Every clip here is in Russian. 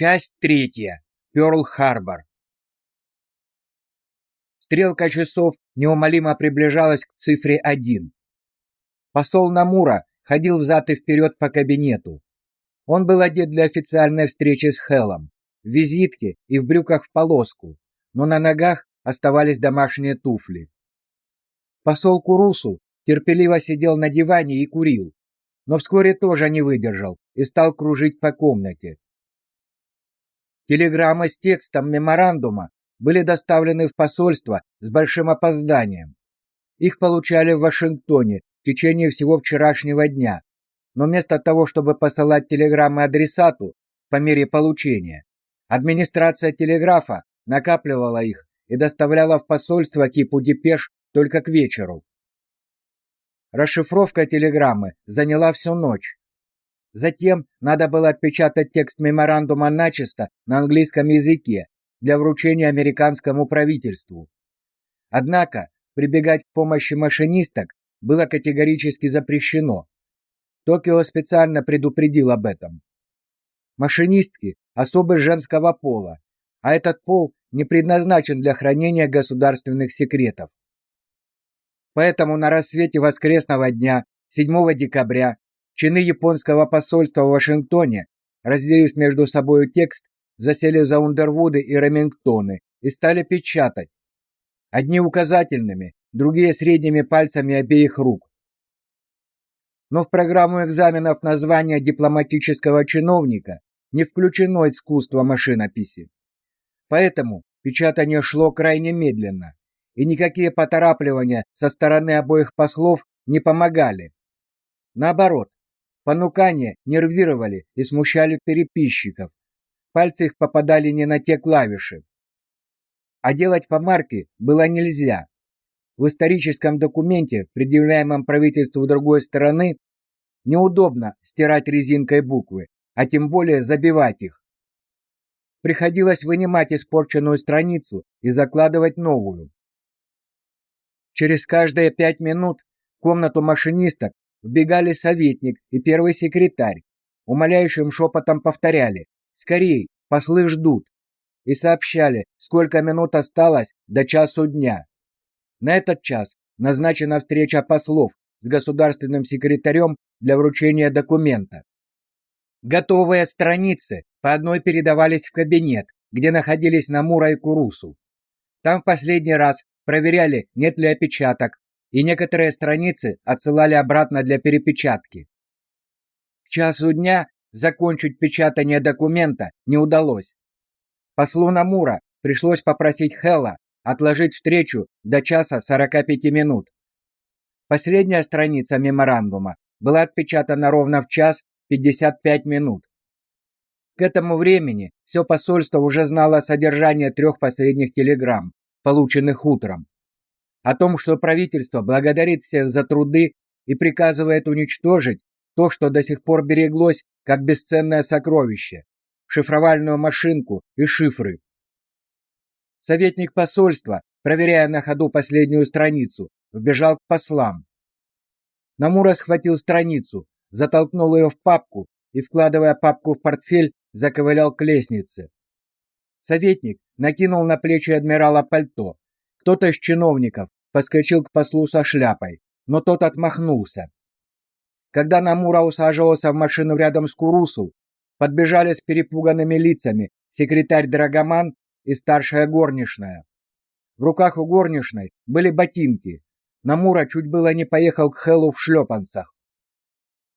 Часть третья. Пёрл-Харбор. Стрелка часов неумолимо приближалась к цифре 1. Посол Намура ходил взад и вперед по кабинету. Он был одет для официальной встречи с Хелом, в визитке и в брюках в полоску, но на ногах оставались домашние туфли. Посол Курусу терпеливо сидел на диване и курил, но вскоре тоже не выдержал и стал кружить по комнате. Телеграммы с текстом меморандума были доставлены в посольство с большим опозданием. Их получали в Вашингтоне в течение всего вчерашнего дня. Но вместо того, чтобы посылать телеграммы адресату по мере получения, администрация телеграфа накапливала их и доставляла в посольство типу депеш только к вечеру. Расшифровка телеграммы заняла всю ночь. Затем надо было отпечатать текст меморандума начисто на английском языке для вручения американскому правительству. Однако прибегать к помощи машинисток было категорически запрещено. Токио специально предупредил об этом. Машинистки особы женского пола, а этот пол не предназначен для хранения государственных секретов. Поэтому на рассвете воскресного дня, 7 декабря, чины японского посольства в Вашингтоне, разделив между собой текст, засели за Ундервуды и Ремингтоны и стали печатать. Одни указательными, другие средними пальцами обеих рук. Но в программу экзаменов на звание дипломатического чиновника не включено искусство машинописи. Поэтому печатание шло крайне медленно и никакие поторапливания со стороны обоих послов не помогали. Наоборот, понукания нервировали и смущали переписчиков. Пальцы их попадали не на те клавиши. А делать помарки было нельзя. В историческом документе, предъявляемом правительству другой стороны, неудобно стирать резинкой буквы, а тем более забивать их. Приходилось вынимать испорченную страницу и закладывать новую. Через каждые пять минут в комнату машинисток вбегали советник и первый секретарь. Умоляющим шепотом повторяли «Скорей, послы ждут!» и сообщали, сколько минут осталось до часу дня. На этот час назначена встреча послов с государственным секретарем для вручения документа. Готовые страницы по одной передавались в кабинет, где находились Намура и Курусу. Там в последний раз проверяли, нет ли опечаток, и некоторые страницы отсылали обратно для перепечатки. К часу дня закончить печатание документа не удалось. Послу Намура пришлось попросить Хелла отложить встречу до часа 45 минут. Последняя страница меморандума была отпечатана ровно в час 55 минут. К этому времени все посольство уже знало содержание трех последних телеграмм полученных утром, о том, что правительство благодарит всех за труды и приказывает уничтожить то, что до сих пор береглось как бесценное сокровище шифровальную машинку и шифры. Советник посольства, проверяя на ходу последнюю страницу, вбежал к послам. Намура схватил страницу, затолкнул ее в папку и, вкладывая папку в портфель, заковылял к лестнице. Советник накинул на плечи адмирала пальто. Кто-то из чиновников подскочил к послу со шляпой, но тот отмахнулся. Когда Намура усаживался в машину рядом с Курусу, подбежали с перепуганными лицами секретарь Драгоман и старшая горничная. В руках у горничной были ботинки. Намура чуть было не поехал к Хеллу в шлепанцах.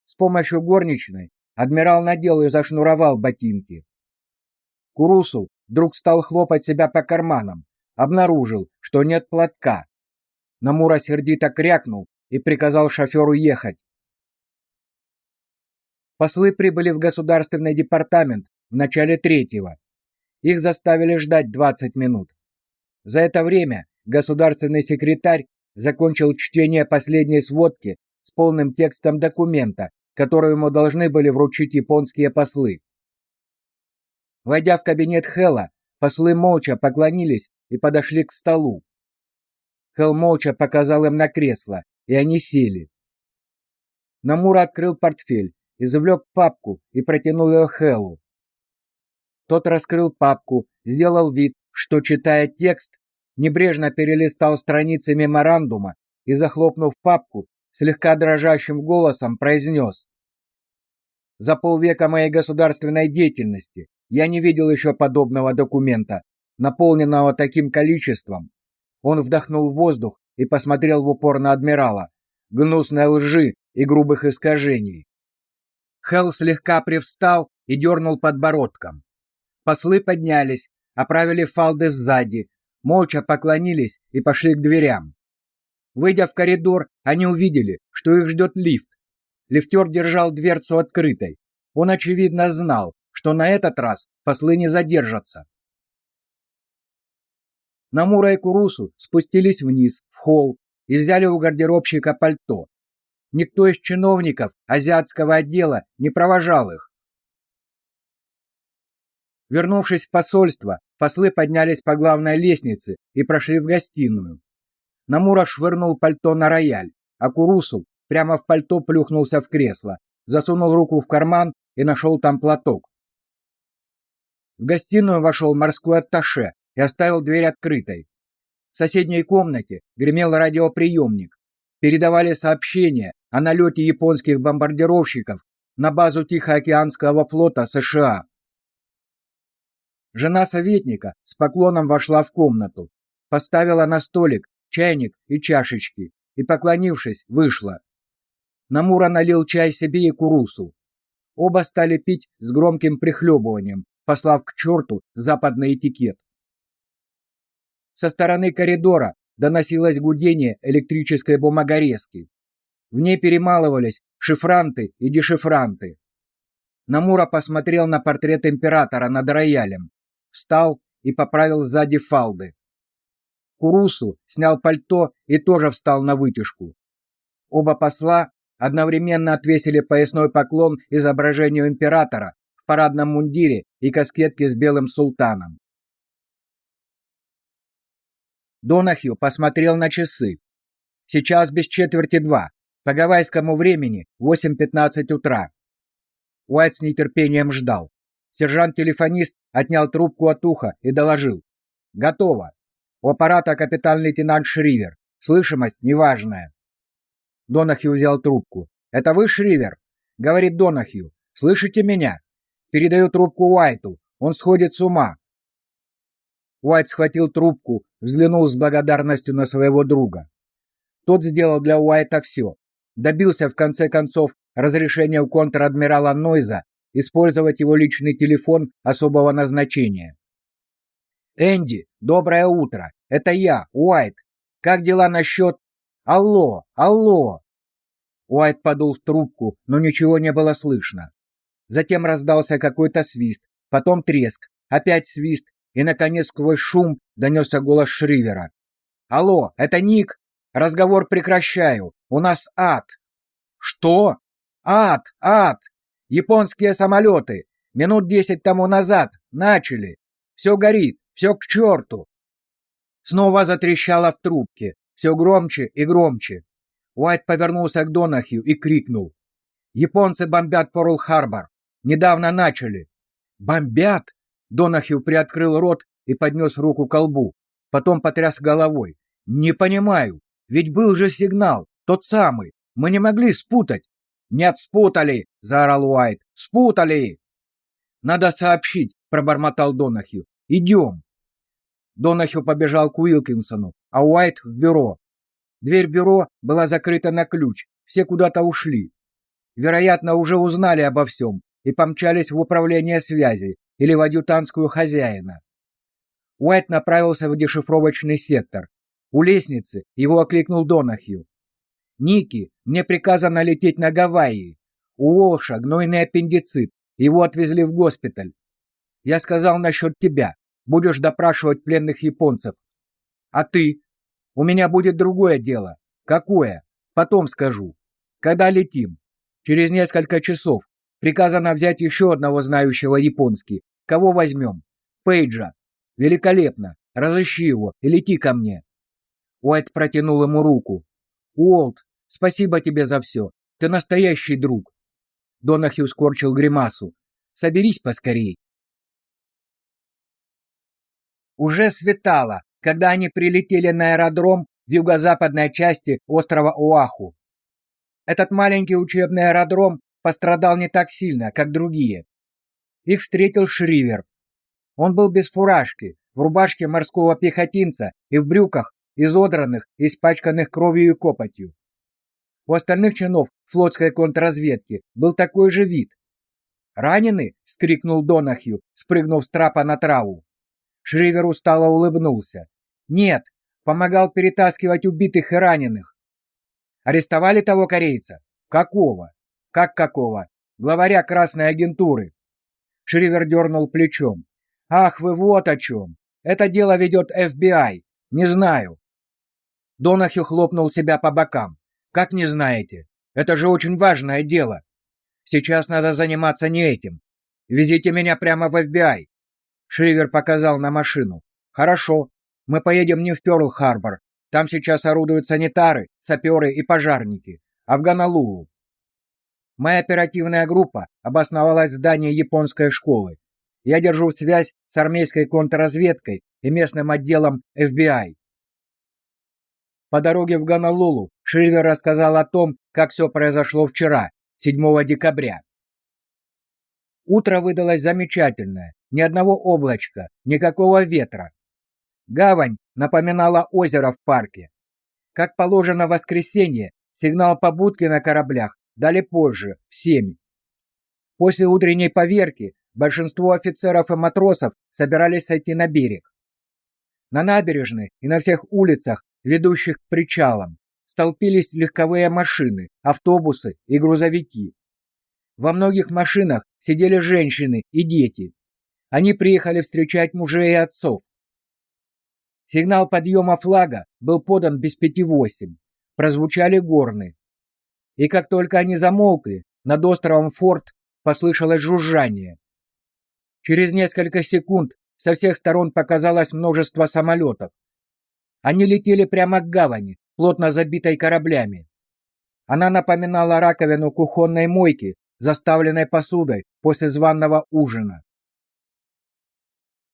С помощью горничной адмирал надел и зашнуровал ботинки. Курусу вдруг стал хлопать себя по карманам, обнаружил, что нет платка. Намура сердито крякнул и приказал шоферу ехать. Послы прибыли в государственный департамент в начале третьего. Их заставили ждать 20 минут. За это время государственный секретарь закончил чтение последней сводки с полным текстом документа, который ему должны были вручить японские послы. Войдя в кабинет Хела, послы молча поклонились и подошли к столу. Хел молча показал им на кресло, и они сели. Намура открыл портфель, извлек папку и протянул ее Хелу. Тот раскрыл папку, сделал вид, что читает текст, небрежно перелистал страницы меморандума и, захлопнув папку, слегка дрожащим голосом произнес. «За полвека моей государственной деятельности я не видел еще подобного документа, наполненного таким количеством. Он вдохнул воздух и посмотрел в упор на адмирала. Гнусной лжи и грубых искажений. Хелл слегка привстал и дернул подбородком. Послы поднялись, оправили фалды сзади, молча поклонились и пошли к дверям. Выйдя в коридор, они увидели, что их ждет лифт. Лифтер держал дверцу открытой. Он очевидно знал, что на этот раз послы не задержатся. Намура и Курусу спустились вниз, в холл, и взяли у гардеробщика пальто. Никто из чиновников азиатского отдела не провожал их. Вернувшись в посольство, послы поднялись по главной лестнице и прошли в гостиную. Намура швырнул пальто на рояль, а Курусу прямо в пальто плюхнулся в кресло, засунул руку в карман и нашел там платок. В гостиную вошел морской атташе и оставил дверь открытой. В соседней комнате гремел радиоприемник. Передавали сообщения о налете японских бомбардировщиков на базу Тихоокеанского флота США. Жена советника с поклоном вошла в комнату, поставила на столик чайник и чашечки и, поклонившись, вышла. Намура налил чай себе и Курусу. Оба стали пить с громким прихлебыванием, послав к черту западный этикет. Со стороны коридора доносилось гудение электрической бумагорезки. В ней перемалывались шифранты и дешифранты. Намура посмотрел на портрет императора над роялем, встал и поправил сзади фалды. Курусу снял пальто и тоже встал на вытяжку. Оба посла одновременно отвесили поясной поклон изображению императора в парадном мундире и каскетке с белым султаном. Донахью посмотрел на часы. Сейчас без четверти два. По гавайскому времени 8:15 утра. Уайт с нетерпением ждал. Сержант-телефонист отнял трубку от уха и доложил: "Готово. У аппарата капитан-лейтенант Шривер. Слышимость неважная". Донахью взял трубку. "Это вы, Шривер?" говорит Донахью. "Слышите меня?" Передаю трубку Уайту. Он сходит с ума. Уайт схватил трубку, взглянул с благодарностью на своего друга. Тот сделал для Уайта все. Добился в конце концов разрешения у контр-адмирала Нойза использовать его личный телефон особого назначения. Энди, доброе утро. Это я, Уайт. Как дела насчет... Алло, алло. Уайт подул в трубку, но ничего не было слышно. Затем раздался какой-то свист, потом треск, опять свист и, наконец, сквозь шум донесся голос Шривера. «Алло, это Ник? Разговор прекращаю. У нас ад». «Что?» «Ад, ад! Японские самолеты. Минут десять тому назад. Начали. Все горит, все к черту!» Снова затрещало в трубке, все громче и громче. Уайт повернулся к Донахью и крикнул. «Японцы бомбят Порл-Харбор. Недавно начали». «Бомбят?» Донахью приоткрыл рот и поднес руку к колбу, потом потряс головой. Не понимаю, ведь был же сигнал, тот самый. Мы не могли спутать. Нет, спутали, заорал Уайт. Спутали. Надо сообщить, пробормотал Донахью. Идем. Донахью побежал к Уилкинсону, а Уайт в бюро. Дверь бюро была закрыта на ключ. Все куда-то ушли. Вероятно, уже узнали обо всем и помчались в управление связи, или в адъютантскую хозяина. Уайт направился в дешифровочный сектор. У лестницы его окликнул Донахью. «Ники, мне приказано лететь на Гавайи. У Уолша гнойный аппендицит. Его отвезли в госпиталь. Я сказал насчет тебя. Будешь допрашивать пленных японцев. А ты? У меня будет другое дело. Какое? Потом скажу. Когда летим? Через несколько часов. Приказано взять еще одного знающего японский. Кого возьмем? Пейджа. Великолепно. Разыщи его и лети ко мне. Уайт протянул ему руку. Уолт, спасибо тебе за все. Ты настоящий друг. Донахью скорчил гримасу. Соберись поскорей. Уже светало, когда они прилетели на аэродром в юго-западной части острова Оаху. Этот маленький учебный аэродром пострадал не так сильно, как другие. Их встретил Шривер. Он был без фуражки, в рубашке морского пехотинца и в брюках, изодранных, испачканных кровью и копотью. У остальных чинов флотской контрразведки был такой же вид. «Ранены?» — вскрикнул Донахью, спрыгнув с трапа на траву. Шривер устало улыбнулся. Нет, помогал перетаскивать убитых и раненых. Арестовали того корейца? Какого? Как какого? Главаря красной агентуры. Шривер дернул плечом. Ах, вы вот о чем. Это дело ведет FBI. Не знаю. Донахью хлопнул себя по бокам. Как не знаете? Это же очень важное дело. Сейчас надо заниматься не этим. Везите меня прямо в FBI. Шривер показал на машину. Хорошо. Мы поедем не в Пёрл-Харбор. Там сейчас орудуют санитары, саперы и пожарники, а в Гонолулу. Моя оперативная группа обосновалась в здании японской школы. Я держу связь с армейской контрразведкой и местным отделом FBI. По дороге в Гонолулу Шривер рассказал о том, как все произошло вчера, 7 декабря. Утро выдалось замечательное, ни одного облачка, никакого ветра. Гавань напоминала озеро в парке. Как положено в воскресенье, сигнал побудки на кораблях дали позже, в семь. После утренней поверки большинство офицеров и матросов собирались сойти на берег. На набережной и на всех улицах, ведущих к причалам, столпились легковые машины, автобусы и грузовики. Во многих машинах сидели женщины и дети. Они приехали встречать мужей и отцов. Сигнал подъема флага был подан без пяти восемь. Прозвучали горны. И как только они замолкли, над островом Форт послышалось жужжание. Через несколько секунд со всех сторон показалось множество самолетов. Они летели прямо к гавани, плотно забитой кораблями. Она напоминала раковину кухонной мойки, заставленной посудой после званного ужина.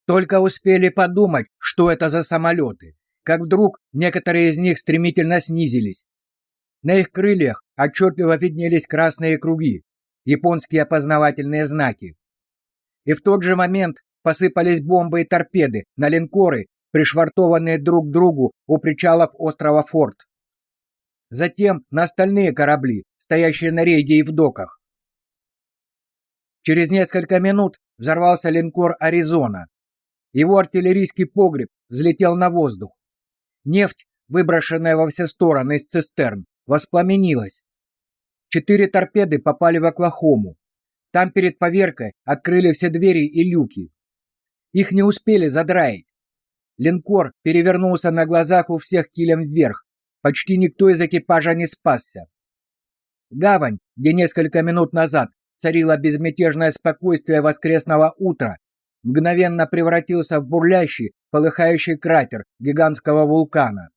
Только успели подумать, что это за самолеты, как вдруг некоторые из них стремительно снизились. На их крыльях отчетливо виднелись красные круги, японские опознавательные знаки. И в тот же момент посыпались бомбы и торпеды на линкоры, пришвартованные друг к другу у причалов острова Форт. Затем на остальные корабли, стоящие на рейде и в доках. Через несколько минут взорвался линкор Аризона, его артиллерийский погреб взлетел на воздух. Нефть, выброшенная во все стороны из цистерн, воспламенилась. Четыре торпеды попали в Оклахому. Там перед поверкой открыли все двери и люки. Их не успели задраить. Линкор перевернулся на глазах у всех килем вверх. Почти никто из экипажа не спасся. Гавань, где несколько минут назад царило безмятежное спокойствие воскресного утра, мгновенно превратился в бурлящий, полыхающий кратер гигантского вулкана.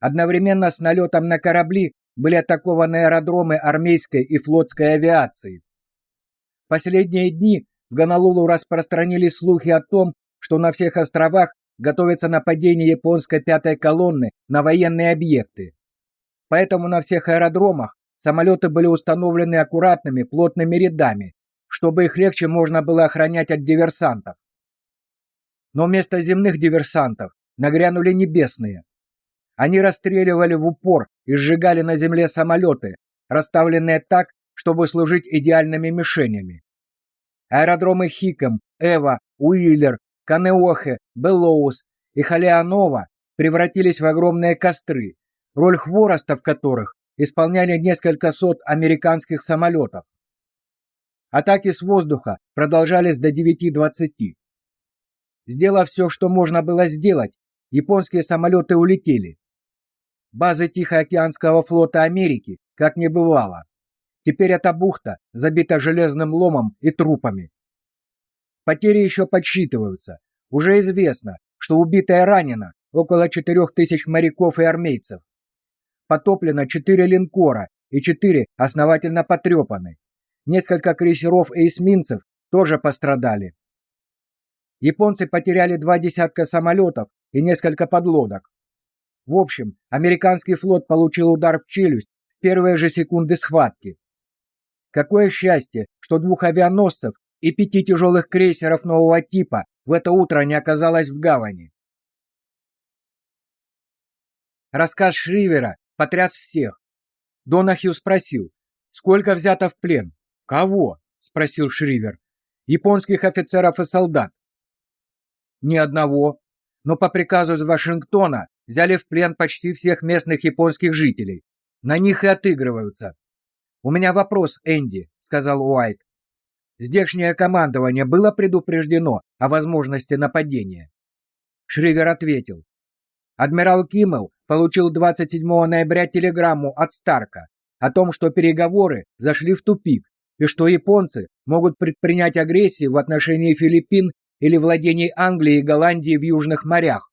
Одновременно с налетом на корабли были атакованы аэродромы армейской и флотской авиации. Последние дни в Гонолулу распространились слухи о том, что на всех островах готовится нападение японской пятой колонны на военные объекты. Поэтому на всех аэродромах самолеты были установлены аккуратными плотными рядами, чтобы их легче можно было охранять от диверсантов. Но вместо земных диверсантов нагрянули небесные. Они расстреливали в упор и сжигали на земле самолеты, расставленные так, чтобы служить идеальными мишенями. Аэродромы Хиком, Эва, Уиллер, Канеохе, Беллоус и Халианова превратились в огромные костры, роль хвороста в которых исполняли несколько сот американских самолетов. Атаки с воздуха продолжались до 9:20. Сделав все, что можно было сделать, японские самолеты улетели. Базы Тихоокеанского флота Америки как не бывало. Теперь эта бухта забита железным ломом и трупами. Потери еще подсчитываются. Уже известно, что убито и ранено около 4000 моряков и армейцев. Потоплено 4 линкора и 4 основательно потрепаны. Несколько крейсеров и эсминцев тоже пострадали. Японцы потеряли два десятка самолетов и несколько подлодок. В общем, американский флот получил удар в челюсть в первые же секунды схватки. Какое счастье, что двух авианосцев и пяти тяжелых крейсеров нового типа в это утро не оказалось в гавани. Рассказ Шривера потряс всех. Донахью спросил, сколько взято в плен? Кого? спросил Шривер. Японских офицеров и солдат. Ни одного, но по приказу из Вашингтона взяли в плен почти всех местных японских жителей. На них и отыгрываются. У меня вопрос, Энди, сказал Уайт. Здешнее командование было предупреждено о возможности нападения. Шривер ответил: Адмирал Киммел получил 27 ноября телеграмму от Старка о том, что переговоры зашли в тупик и что японцы могут предпринять агрессию в отношении Филиппин или владений Англии и Голландии в южных морях.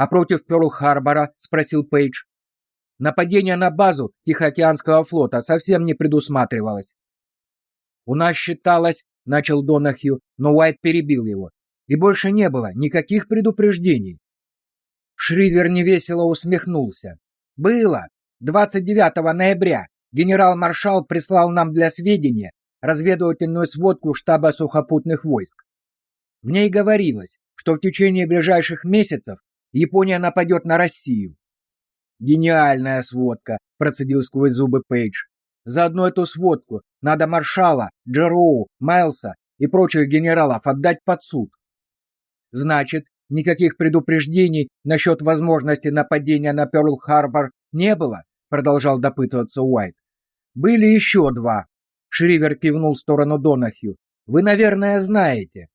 А против Пёрл-Харбора, спросил Пейдж. Нападение на базу Тихоокеанского флота совсем не предусматривалось. У нас считалось, начал Донахью, но Уайт перебил его. И больше не было никаких предупреждений. Шривер невесело усмехнулся. Было 29 ноября. Генерал-маршал прислал нам для сведения разведывательную сводку штаба сухопутных войск. В ней говорилось, что в течение ближайших месяцев Япония нападет на Россию. Гениальная сводка, процедил сквозь зубы Пейдж. За одну эту сводку надо маршала, Джероу, Майлса и прочих генералов отдать под суд. Значит, никаких предупреждений насчет возможности нападения на Пёрл-Харбор не было, продолжал допытываться Уайт. Были еще два. Шривер кивнул в сторону Донахью. Вы, наверное, знаете.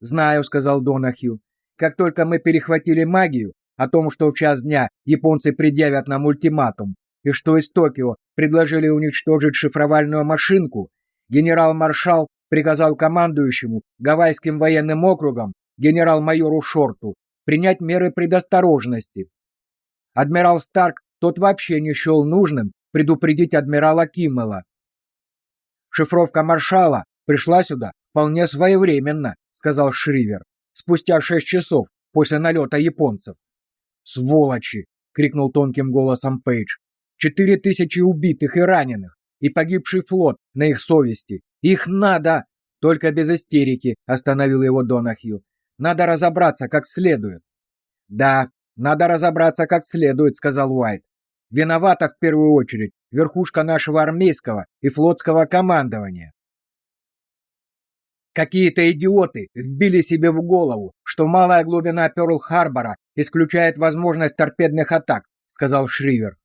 Знаю, сказал Донахью. Как только мы перехватили магию о том, что в час дня японцы предъявят нам ультиматум, и что из Токио предложили уничтожить шифровальную машинку, генерал-маршал приказал командующему Гавайским военным округом генерал-майору Шорту принять меры предосторожности. Адмирал Старк тот вообще не счел нужным предупредить адмирала Киммела. Шифровка маршала пришла сюда вполне своевременно, сказал Шривер, спустя шесть часов после налета японцев. Сволочи, крикнул тонким голосом Пейдж. Четыре тысячи убитых и раненых, и погибший флот на их совести. Их надо, только без истерики, остановил его Донахью. Надо разобраться как следует. Да, надо разобраться как следует, сказал Уайт. Виновата в первую очередь верхушка нашего армейского и флотского командования. Какие-то идиоты вбили себе в голову, что малая глубина Пёрл-Харбора исключает возможность торпедных атак, сказал Шривер.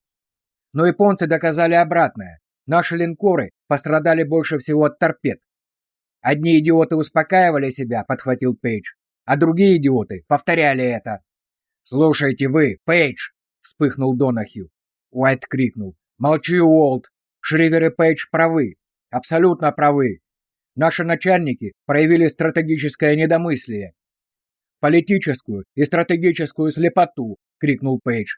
Но японцы доказали обратное. Наши линкоры пострадали больше всего от торпед. Одни идиоты успокаивали себя, подхватил Пейдж, а другие идиоты повторяли это. Слушайте вы, Пейдж, вспыхнул Донахью. Уайт крикнул: "Молчи, Уолт! Шривер и Пейдж правы, абсолютно правы. Наши начальники проявили стратегическое недомыслие. Политическую и стратегическую слепоту, крикнул Пейдж.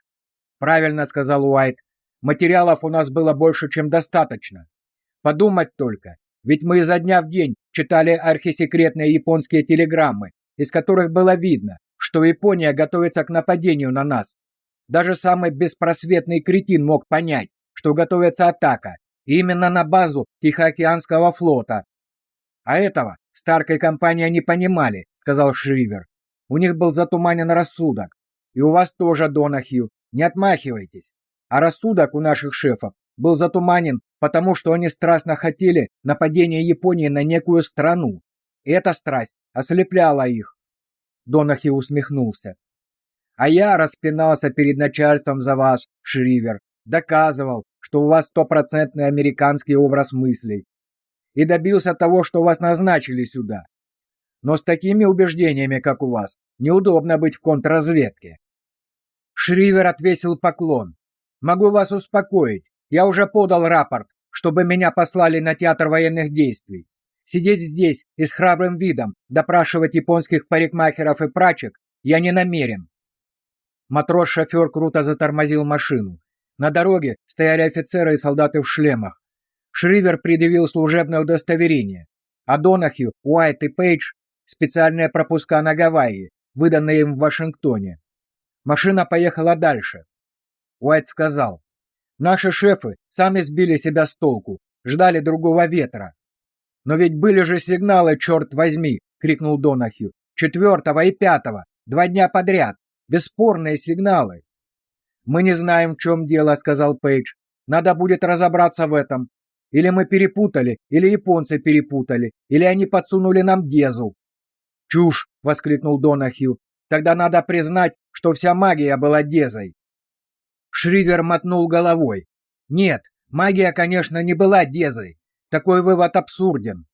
Правильно сказал Уайт. Материалов у нас было больше, чем достаточно. Подумать только, ведь мы изо дня в день читали архисекретные японские телеграммы, из которых было видно, что Япония готовится к нападению на нас. Даже самый беспросветный кретин мог понять, что готовится атака именно на базу Тихоокеанского флота, а этого Старк компания не понимали, сказал Шривер. У них был затуманен рассудок. И у вас тоже, Донахью, не отмахивайтесь. А рассудок у наших шефов был затуманен, потому что они страстно хотели нападения Японии на некую страну. И эта страсть ослепляла их. Донахью усмехнулся. А я распинался перед начальством за вас, Шривер, доказывал, что у вас стопроцентный американский образ мыслей, и добился того, что вас назначили сюда. Но с такими убеждениями, как у вас, неудобно быть в контрразведке. Шривер отвесил поклон. Могу вас успокоить. Я уже подал рапорт, чтобы меня послали на театр военных действий. Сидеть здесь и с храбрым видом допрашивать японских парикмахеров и прачек я не намерен. Матрос-шофер круто затормозил машину. На дороге стояли офицеры и солдаты в шлемах. Шривер предъявил служебное удостоверение, а Донахью, Уайт и Пейдж специальные пропуска на Гавайи, выданные им в Вашингтоне. Машина поехала дальше. Уайт сказал: "Наши шефы сами сбили себя с толку, ждали другого ветра. Но ведь были же сигналы, черт возьми, крикнул Донахью. Четвертого и пятого, два дня подряд. Бесспорные сигналы. Мы не знаем, в чем дело, сказал Пейдж. Надо будет разобраться в этом. Или мы перепутали, или японцы перепутали, или они подсунули нам Дезу. Чушь, воскликнул Донахью. Тогда надо признать, что вся магия была Дезой. Шривер мотнул головой. Нет, магия, конечно, не была Дезой. Такой вывод абсурден.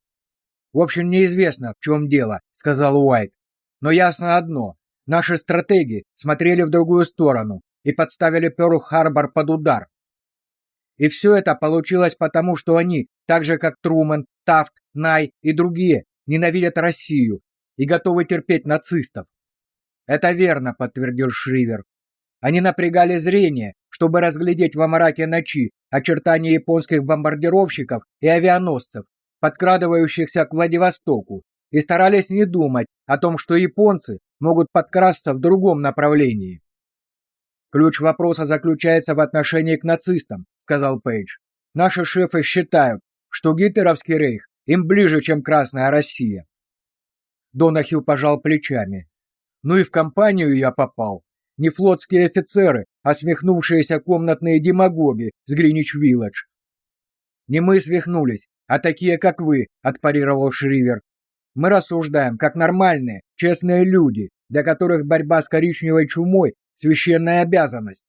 В общем, неизвестно, в чем дело, сказал Уайт. Но ясно одно: наши стратеги смотрели в другую сторону и подставили Пёрл-Харбор под удар. И все это получилось потому, что они, так же как Трумэн, Тафт, Най и другие, ненавидят Россию и готовы терпеть нацистов. Это верно, подтвердил Шривер. Они напрягали зрение, чтобы разглядеть во мраке ночи очертания японских бомбардировщиков и авианосцев, подкрадывающихся к Владивостоку, и старались не думать о том, что японцы могут подкрасться в другом направлении. Ключ вопроса заключается в отношении к нацистам, сказал Пейдж. Наши шефы считают, что гитлеровский рейх им ближе, чем Красная Россия. Донахью пожал плечами. Ну и в компанию я попал. Не флотские офицеры, а смехнувшиеся комнатные демагоги с Гринич-Вилледж. Не мы свихнулись, а такие, как вы, отпарировал Шривер. Мы рассуждаем как нормальные, честные люди, для которых борьба с коричневой чумой священная обязанность.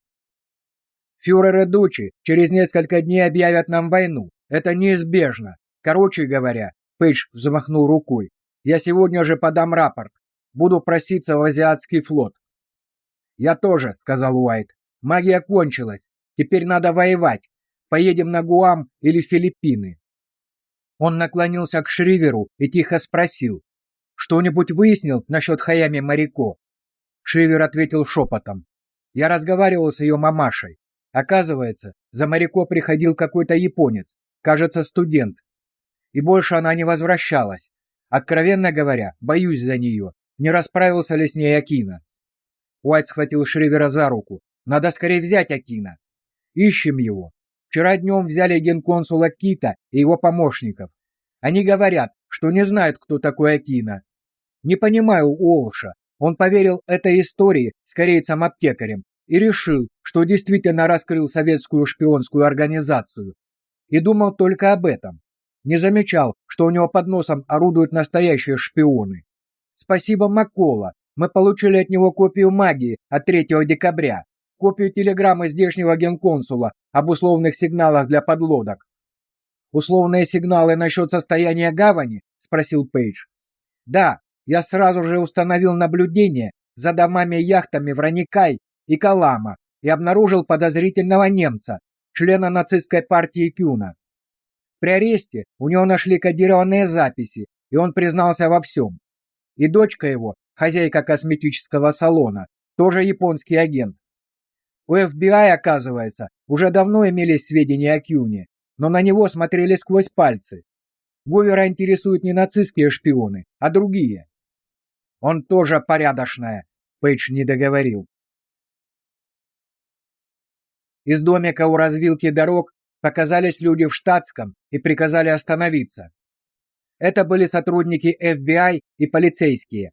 Фюрер и Дучи через несколько дней объявят нам войну. Это неизбежно. Короче говоря, Пейдж взмахнул рукой. Я сегодня же подам рапорт. Буду проситься в азиатский флот. Я тоже, сказал Уайт. Магия кончилась. Теперь надо воевать. Поедем на Гуам или Филиппины. Он наклонился к Шриверу и тихо спросил: "Что-нибудь выяснил насчет Хаями Марико?" Шивер ответил шепотом. Я разговаривал с ее мамашей. Оказывается, за Марико приходил какой-то японец, кажется, студент. И больше она не возвращалась. Откровенно говоря, боюсь за нее. Не расправился ли с ней Акина? Уайт схватил Шривера за руку. Надо скорее взять Акина. Ищем его. Вчера днем взяли генконсула Кита и его помощников. Они говорят, что не знают, кто такой Акина. Не понимаю Уолша, он поверил этой истории с корейцем-аптекарем и решил, что действительно раскрыл советскую шпионскую организацию. И думал только об этом. Не замечал, что у него под носом орудуют настоящие шпионы. Спасибо Маккола. Мы получили от него копию магии от 3 декабря, копию телеграммы здешнего генконсула об условных сигналах для подлодок. Условные сигналы насчет состояния гавани, спросил Пейдж. Да, я сразу же установил наблюдение за домами-яхтами в Раникай и Калама и обнаружил подозрительного немца, члена нацистской партии Кюна. При аресте у него нашли кодированные записи, и он признался во всем. И дочка его, хозяйка косметического салона, тоже японский агент. У FBI, оказывается, уже давно имелись сведения о Кюне, но на него смотрели сквозь пальцы. Говера интересуют не нацистские шпионы, а другие. Он тоже порядочная, Пейдж не договорил. Из домика у развилки дорог показались люди в штатском и приказали остановиться. Это были сотрудники FBI и полицейские.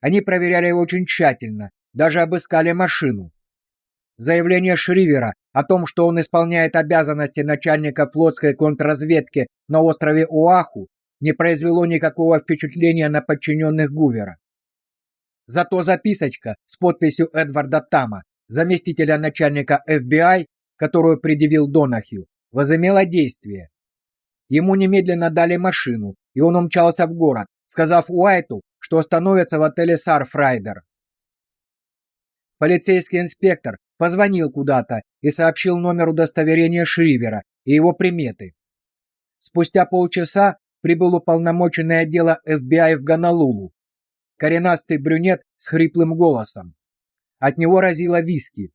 Они проверяли его очень тщательно, даже обыскали машину. Заявление Шривера о том, что он исполняет обязанности начальника флотской контрразведки на острове Оаху, не произвело никакого впечатления на подчиненных Гувера. Зато записочка с подписью Эдварда Тама, заместителя начальника FBI, которую предъявил Донахью, возымела действие. Ему немедленно дали машину, и он умчался в город, сказав Уайту, что остановится в отеле Сарфрайдер. Полицейский инспектор позвонил куда-то и сообщил номер удостоверения Шривера и его приметы. Спустя полчаса прибыл уполномоченный отдела FBI в Гонолулу коренастый брюнет с хриплым голосом. От него разило виски.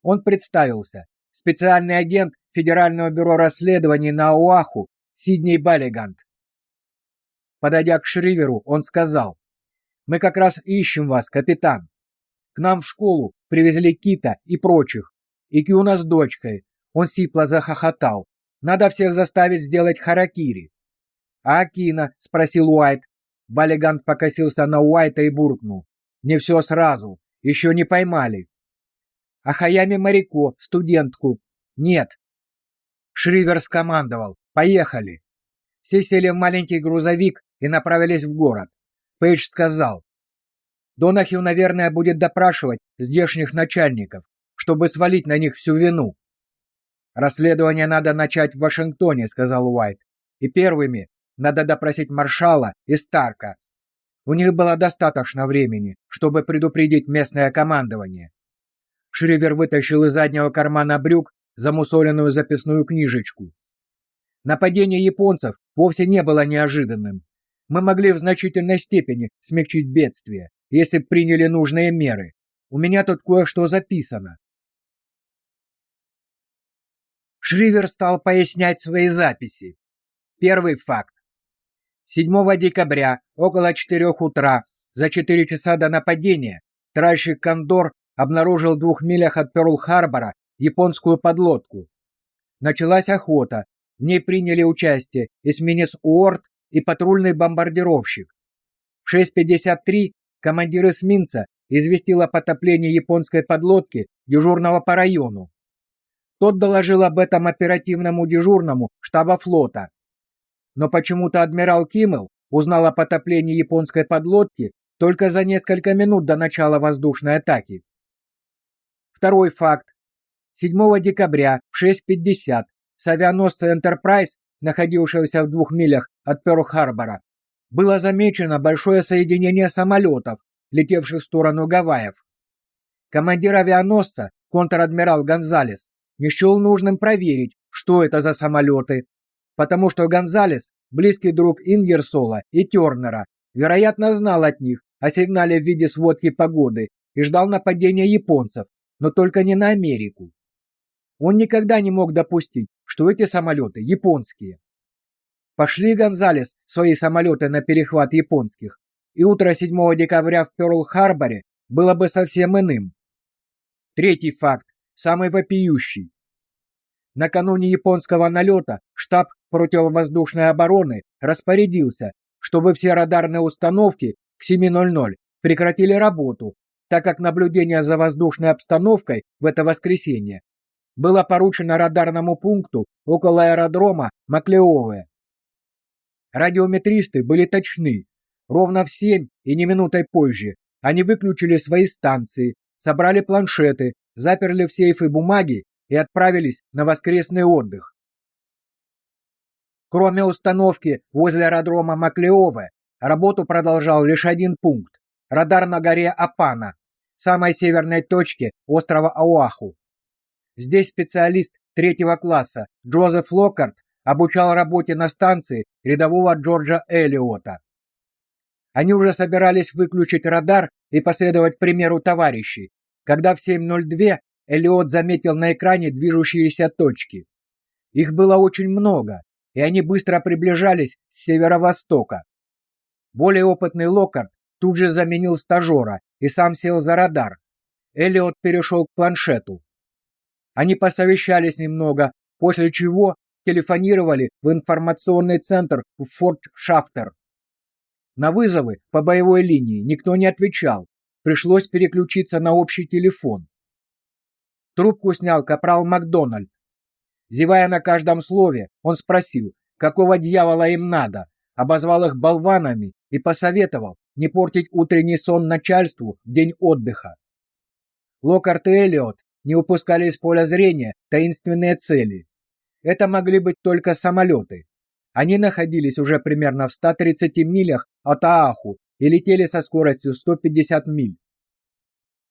Он представился. Специальный агент Федерального бюро расследований на Оаху Сидней Баллигант. Подойдя к Шриверу, он сказал: "Мы как раз ищем вас, капитан. К нам в школу привезли Кита и прочих. И нас с дочкой". Он сипло захохотал. "Надо всех заставить сделать харакири". "А Акина?" спросил Уайт. Балигант покосился на Уайта и буркнул: "Не все сразу, еще не поймали". "А Хаями Марико, студентку?" "Нет". Шривер скомандовал: "Поехали". Все сели в маленький грузовик и направились в город. Пейдж сказал: "Донахью, наверное, будет допрашивать здешних начальников, чтобы свалить на них всю вину". "Расследование надо начать в Вашингтоне", сказал Уайт. "И первыми надо допросить маршала и Старка. У них было достаточно времени, чтобы предупредить местное командование". Шривер вытащил из заднего кармана брюк замусоленную записную книжечку. Нападение японцев вовсе не было неожиданным. Мы могли в значительной степени смягчить бедствие, если б приняли нужные меры. У меня тут кое-что записано. Шривер стал пояснять свои записи. Первый факт. 7 декабря около 4 утра, за 4 часа до нападения, тральщик Кондор обнаружил в двух милях от Пёрл-Харбора японскую подлодку. Началась охота, в ней приняли участие эсминец Уорд и патрульный бомбардировщик. В 6:53 командир эсминца известил о потоплении японской подлодки дежурного по району. Тот доложил об этом оперативному дежурному штаба флота. Но почему-то адмирал Киммел узнал о потоплении японской подлодки только за несколько минут до начала воздушной атаки. Второй факт. 7 декабря в 6:50 с авианосца Enterprise, находившегося в двух милях от Пёрл-Харбора, было замечено большое соединение самолетов, летевших в сторону Гавайев. Командир авианосца, контр-адмирал Гонзалес, не счел нужным проверить, что это за самолеты, потому что Гонзалес, близкий друг Ингерсола и Тернера, вероятно, знал от них о сигнале в виде сводки погоды и ждал нападения японцев, но только не на Америку. Он никогда не мог допустить, что эти самолеты японские. Пошли Гонзалес свои самолеты на перехват японских, и утро 7 декабря в Пёрл-Харборе было бы совсем иным. Третий факт, самый вопиющий. Накануне японского налета штаб противовоздушной обороны распорядился, чтобы все радарные установки к 7:00 прекратили работу, так как наблюдение за воздушной обстановкой в это воскресенье было поручено радарному пункту около аэродрома Маклеове. Радиометристы были точны. Ровно в семь и не минутой позже они выключили свои станции, собрали планшеты, заперли в сейфы бумаги и отправились на воскресный отдых. Кроме установки возле аэродрома Маклеове, работу продолжал лишь один пункт радар на горе Апана, самой северной точке острова Оаху. Здесь специалист третьего класса Джозеф Локкарт обучал работе на станции рядового Джорджа Эллиота. Они уже собирались выключить радар и последовать примеру товарищей, когда в 7:02 Эллиот заметил на экране движущиеся точки. Их было очень много, и они быстро приближались с северо-востока. Более опытный Локкарт тут же заменил стажера и сам сел за радар. Эллиот перешел к планшету. Они посовещались немного, после чего телефонировали в информационный центр в Форт Шафтер. На вызовы по боевой линии никто не отвечал. Пришлось переключиться на общий телефон. Трубку снял капрал Макдональд. Зевая на каждом слове, он спросил, какого дьявола им надо, обозвал их болванами и посоветовал не портить утренний сон начальству в день отдыха. Локарт и Эллиот не упускали из поля зрения таинственные цели. Это могли быть только самолеты. Они находились уже примерно в 130 милях от Ааху и летели со скоростью 150 миль.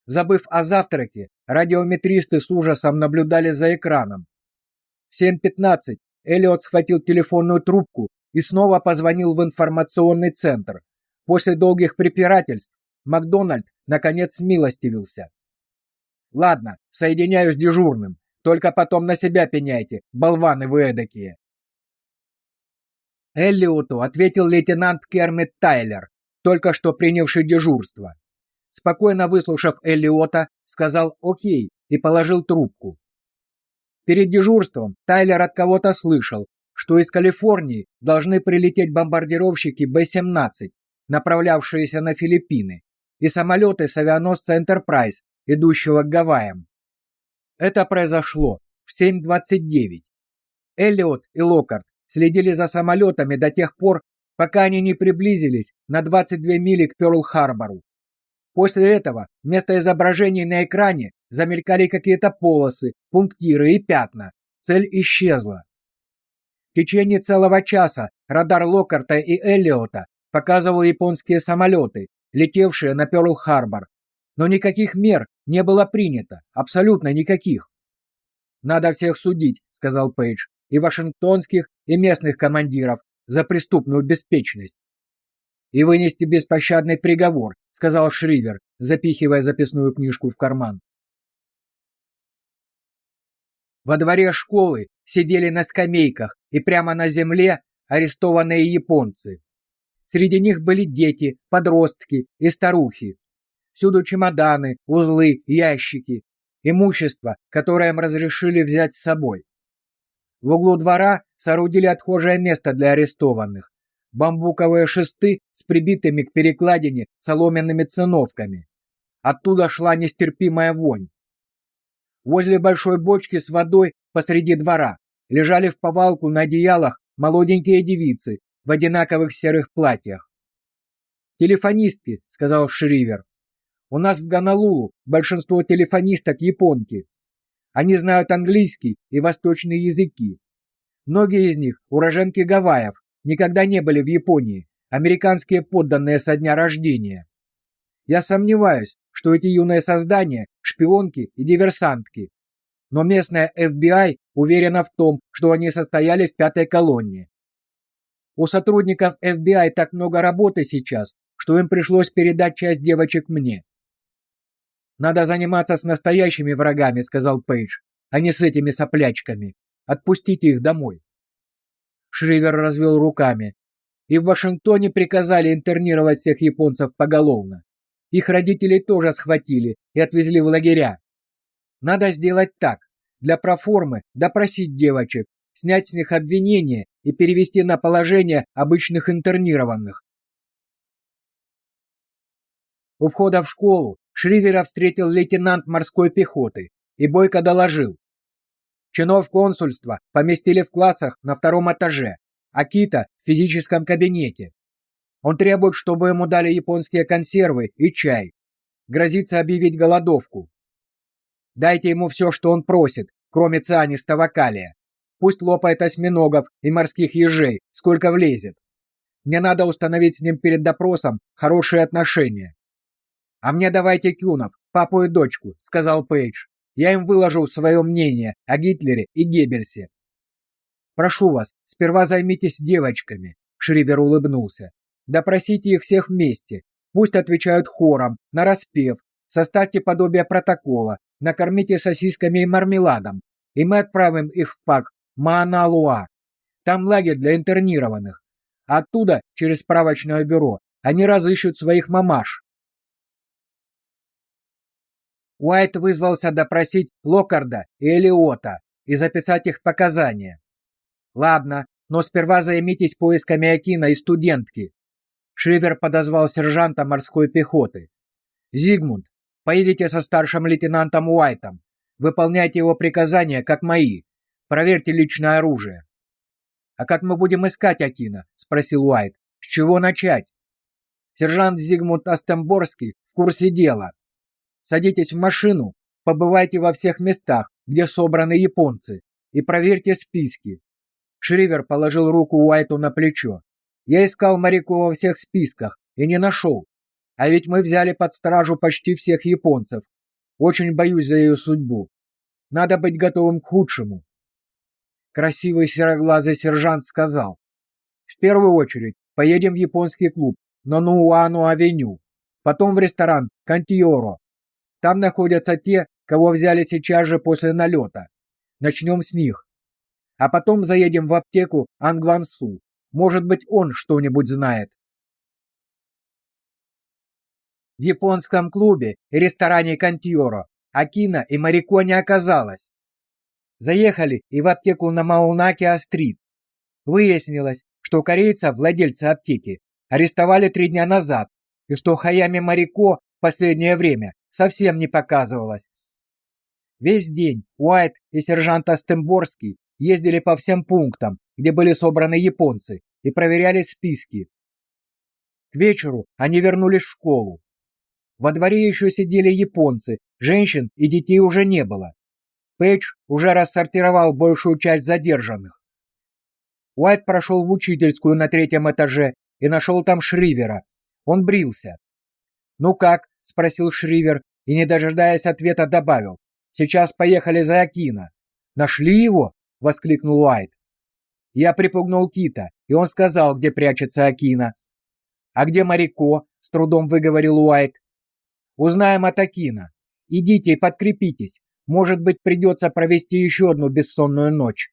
Забыв о завтраке, радиометристы с ужасом наблюдали за экраном. В 7:15 Эллиот схватил телефонную трубку и снова позвонил в информационный центр. После долгих препирательств Макдональд наконец смилостивился. Ладно, соединяю с дежурным. Только потом на себя пеняйте, болваны вы эдакие. Эллиоту ответил лейтенант Кермит Тайлер, только что принявший дежурство. Спокойно выслушав Эллиота, сказал «Окей» и положил трубку. Перед дежурством Тайлер от кого-то слышал, что из Калифорнии должны прилететь бомбардировщики Б-17, направлявшиеся на Филиппины, и самолеты с авианосца Enterprise, идущего к Гавайям. Это произошло в 7.29. Эллиот и Локарт следили за самолетами до тех пор, пока они не приблизились на 22 мили к Пёрл-Харбору. После этого вместо изображений на экране замелькали какие-то полосы, пунктиры и пятна. Цель исчезла. В течение целого часа радар Локарта и Эллиота показывал японские самолеты, летевшие на Пёрл-Харбор. Но никаких мер не было принято, абсолютно никаких. Надо всех судить, сказал Пейдж, и вашингтонских, и местных командиров за преступную беспечность. И вынести беспощадный приговор, сказал Шривер, запихивая записную книжку в карман. Во дворе школы сидели на скамейках и прямо на земле арестованные японцы. Среди них были дети, подростки и старухи. Всюду чемоданы, узлы, ящики, имущество, которое им разрешили взять с собой. В углу двора соорудили отхожее место для арестованных. Бамбуковые шесты с прибитыми к перекладине соломенными циновками. Оттуда шла нестерпимая вонь. Возле большой бочки с водой посреди двора лежали в повалку на одеялах молоденькие девицы в одинаковых серых платьях. «Телефонистки», — сказал Шривер. «У нас в Гонолулу большинство телефонисток японки. Они знают английский и восточные языки. Многие из них уроженки Гавайев, никогда не были в Японии, американские подданные со дня рождения. Я сомневаюсь, что эти юные создания шпионки и диверсантки. Но местная FBI уверена в том, что они состояли в пятой колонне. У сотрудников FBI так много работы сейчас, что им пришлось передать часть девочек мне. Надо заниматься с настоящими врагами, сказал Пейдж, а не с этими соплячками. Отпустите их домой. Шривер развел руками. И в Вашингтоне приказали интернировать всех японцев поголовно. Их родителей тоже схватили и отвезли в лагеря. Надо сделать так. Для проформы допросить девочек, снять с них обвинения и перевести на положение обычных интернированных. У входа в школу Шривера встретил лейтенант морской пехоты и бойко доложил. Чинов консульства поместили в классах на втором этаже, а Кита в физическом кабинете. Он требует, чтобы ему дали японские консервы и чай. Грозится объявить голодовку. Дайте ему все, что он просит, кроме цианистого калия. Пусть лопает осьминогов и морских ежей, сколько влезет. Мне надо установить с ним перед допросом хорошие отношения. А мне давайте Кюнов, папу и дочку, сказал Пейдж. Я им выложу свое мнение о Гитлере и Геббельсе. Прошу вас, сперва займитесь девочками, Шривер улыбнулся. Допросите их всех вместе. Пусть отвечают хором, на распев. Составьте подобие протокола, накормите сосисками и мармеладом, и мы отправим их в парк Мааналуа. Там лагерь для интернированных. Оттуда, через справочное бюро, они разыщут своих мамаш. Уайт вызвался допросить Локарда и Элиота и записать их показания. Ладно, но сперва займитесь поисками Акина и студентки. Шривер подозвал сержанта морской пехоты. Зигмунд, поедете со старшим лейтенантом Уайтом. Выполняйте его приказания, как мои. Проверьте личное оружие. А как мы будем искать Акина? спросил Уайт. С чего начать? Сержант Зигмунд Астемборский в курсе дела. Садитесь в машину, побывайте во всех местах, где собраны японцы, и проверьте списки. Шривер положил руку Уайту на плечо. Я искал моряку во всех списках и не нашел. А ведь мы взяли под стражу почти всех японцев. Очень боюсь за ее судьбу. Надо быть готовым к худшему. Красивый сероглазый сержант сказал: "В первую очередь поедем в японский клуб на Нуану-авеню, потом в ресторан Кантиоро, там находятся те, кого взяли сейчас же после налета. Начнем с них. А потом заедем в аптеку Ангвансу. Может быть, он что-нибудь знает. В японском клубе и ресторане Кантьоро Акина и Марико не оказалось. Заехали и в аптеку на Маунакиа-стрит. Выяснилось, что корейца, владельца аптеки, арестовали три дня назад, и что Хаями Марико в последнее время совсем не показывалась. Весь день Уайт и сержант Астемборский ездили по всем пунктам, где были собраны японцы, и проверяли списки. К вечеру они вернулись в школу. Во дворе еще сидели японцы, женщин и детей уже не было. Пейдж уже рассортировал большую часть задержанных. Уайт прошел в учительскую на третьем этаже и нашел там Шривера. Он брился. «Ну как?» — спросил Шривер и, не дожидаясь ответа, добавил. «Сейчас поехали за Акина». «Нашли его?» — воскликнул Уайт. Я припугнул Кита, и он сказал, где прячется Акина. «А где Марико?» — с трудом выговорил Уайт. «Узнаем от Акина. Идите и подкрепитесь. Может быть, придется провести еще одну бессонную ночь».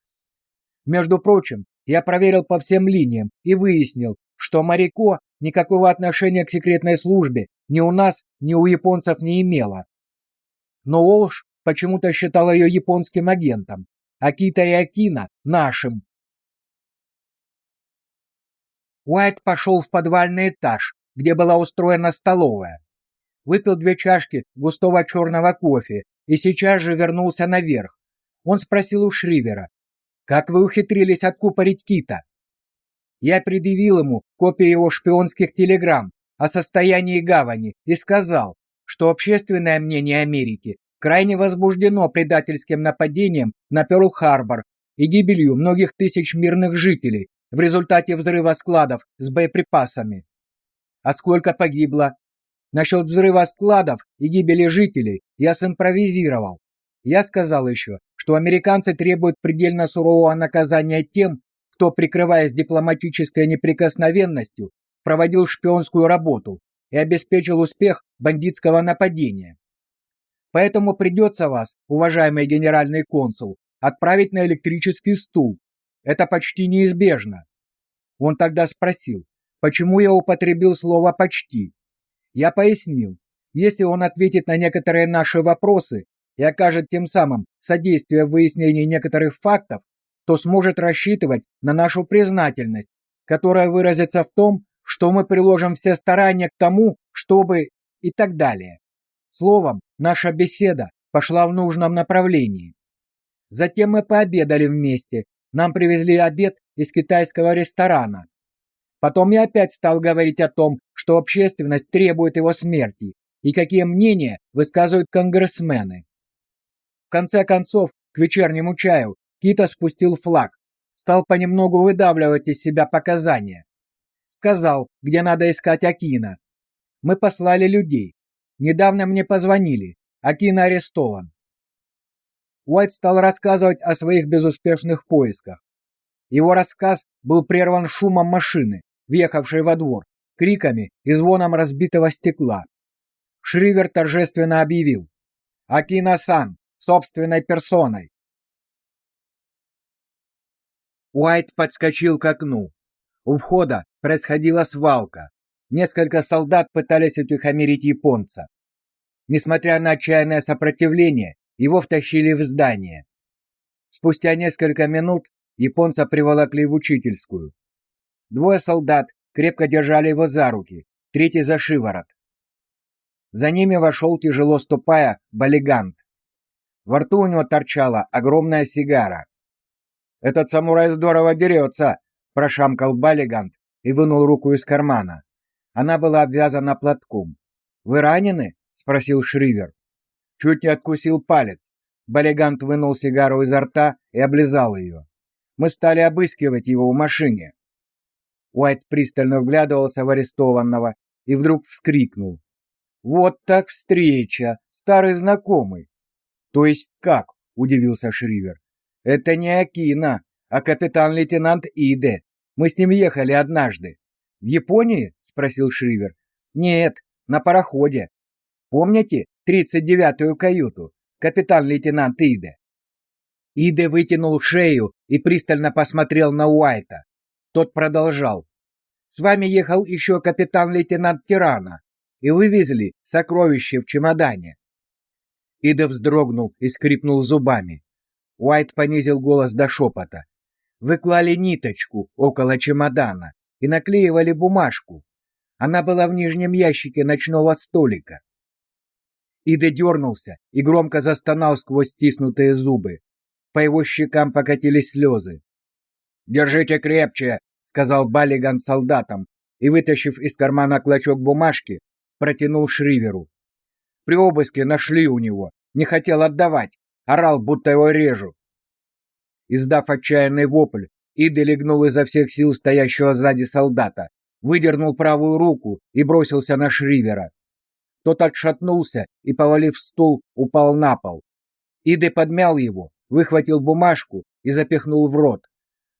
Между прочим, я проверил по всем линиям и выяснил, что Марико никакого отношения к секретной службе ни у нас, ни у японцев не имела. Но Олш почему-то считал ее японским агентом, а Кита и Акина – нашим. Уайт пошел в подвальный этаж, где была устроена столовая. Выпил две чашки густого черного кофе и сейчас же вернулся наверх. Он спросил у Шривера, «Как вы ухитрились откупорить Кита?» Я предъявил ему копию его шпионских телеграмм о состоянии гавани и сказал, что общественное мнение Америки крайне возбуждено предательским нападением на Пёрл-Харбор и гибелью многих тысяч мирных жителей, в результате взрыва складов с боеприпасами. А сколько погибло? Насчет взрыва складов и гибели жителей я симпровизировал. Я сказал еще, что американцы требуют предельно сурового наказания тем, кто, прикрываясь дипломатической неприкосновенностью, проводил шпионскую работу и обеспечил успех бандитского нападения. Поэтому придется вас, уважаемый генеральный консул, отправить на электрический стул, это почти неизбежно. Он тогда спросил, почему я употребил слово почти. Я пояснил, если он ответит на некоторые наши вопросы и окажет тем самым содействие в выяснении некоторых фактов, то сможет рассчитывать на нашу признательность, которая выразится в том, что мы приложим все старания к тому, чтобы и так далее. Словом, наша беседа пошла в нужном направлении. Затем мы пообедали вместе нам привезли обед из китайского ресторана. Потом я опять стал говорить о том, что общественность требует его смерти и какие мнения высказывают конгрессмены. В конце концов, к вечернему чаю Кита спустил флаг, стал понемногу выдавливать из себя показания. Сказал, где надо искать Акина. Мы послали людей. Недавно мне позвонили. Акина арестован. Уайт стал рассказывать о своих безуспешных поисках. Его рассказ был прерван шумом машины, въехавшей во двор, криками и звоном разбитого стекла. Шривер торжественно объявил: "Акина-сан, собственной персоной". Уайт подскочил к окну. У входа происходила свалка. Несколько солдат пытались утихомирить японца. Несмотря на отчаянное сопротивление, его втащили в здание. Спустя несколько минут японца приволокли в учительскую. Двое солдат крепко держали его за руки, третий за шиворот. За ними вошел тяжело ступая Балигант. Во рту у него торчала огромная сигара. Этот самурай здорово дерется!» – прошамкал Балигант и вынул руку из кармана. Она была обвязана платком. «Вы ранены?» – спросил Шривер. Чуть не откусил палец. Балигант вынул сигару изо рта и облизал ее. Мы стали обыскивать его в машине. Уайт пристально вглядывался в арестованного и вдруг вскрикнул. «Вот так встреча! Старый знакомый!» «То есть как?» — удивился Шривер. «Это не Акина, а капитан-лейтенант Иде. Мы с ним ехали однажды». «В Японии?» — спросил Шривер. «Нет, на пароходе. Помните, 39-ю каюту, капитан-лейтенант Иде. Иде вытянул шею и пристально посмотрел на Уайта. Тот продолжал. С вами ехал еще капитан-лейтенант Тирана, и вывезли сокровища в чемодане. Ида вздрогнул и скрипнул зубами. Уайт понизил голос до шепота. Вы клали ниточку около чемодана и наклеивали бумажку. Она была в нижнем ящике ночного столика. Ида дернулся и громко застонал сквозь стиснутые зубы. По его щекам покатились слезы. «Держите крепче!» — сказал Баллиган солдатам и, вытащив из кармана клочок бумажки, протянул Шриверу. При обыске нашли у него, не хотел отдавать, орал, будто его режут. Издав отчаянный вопль, Ида легнул изо всех сил стоящего сзади солдата, выдернул правую руку и бросился на Шривера. Тот отшатнулся и, повалив стул, упал на пол. Иды подмял его, выхватил бумажку и запихнул в рот.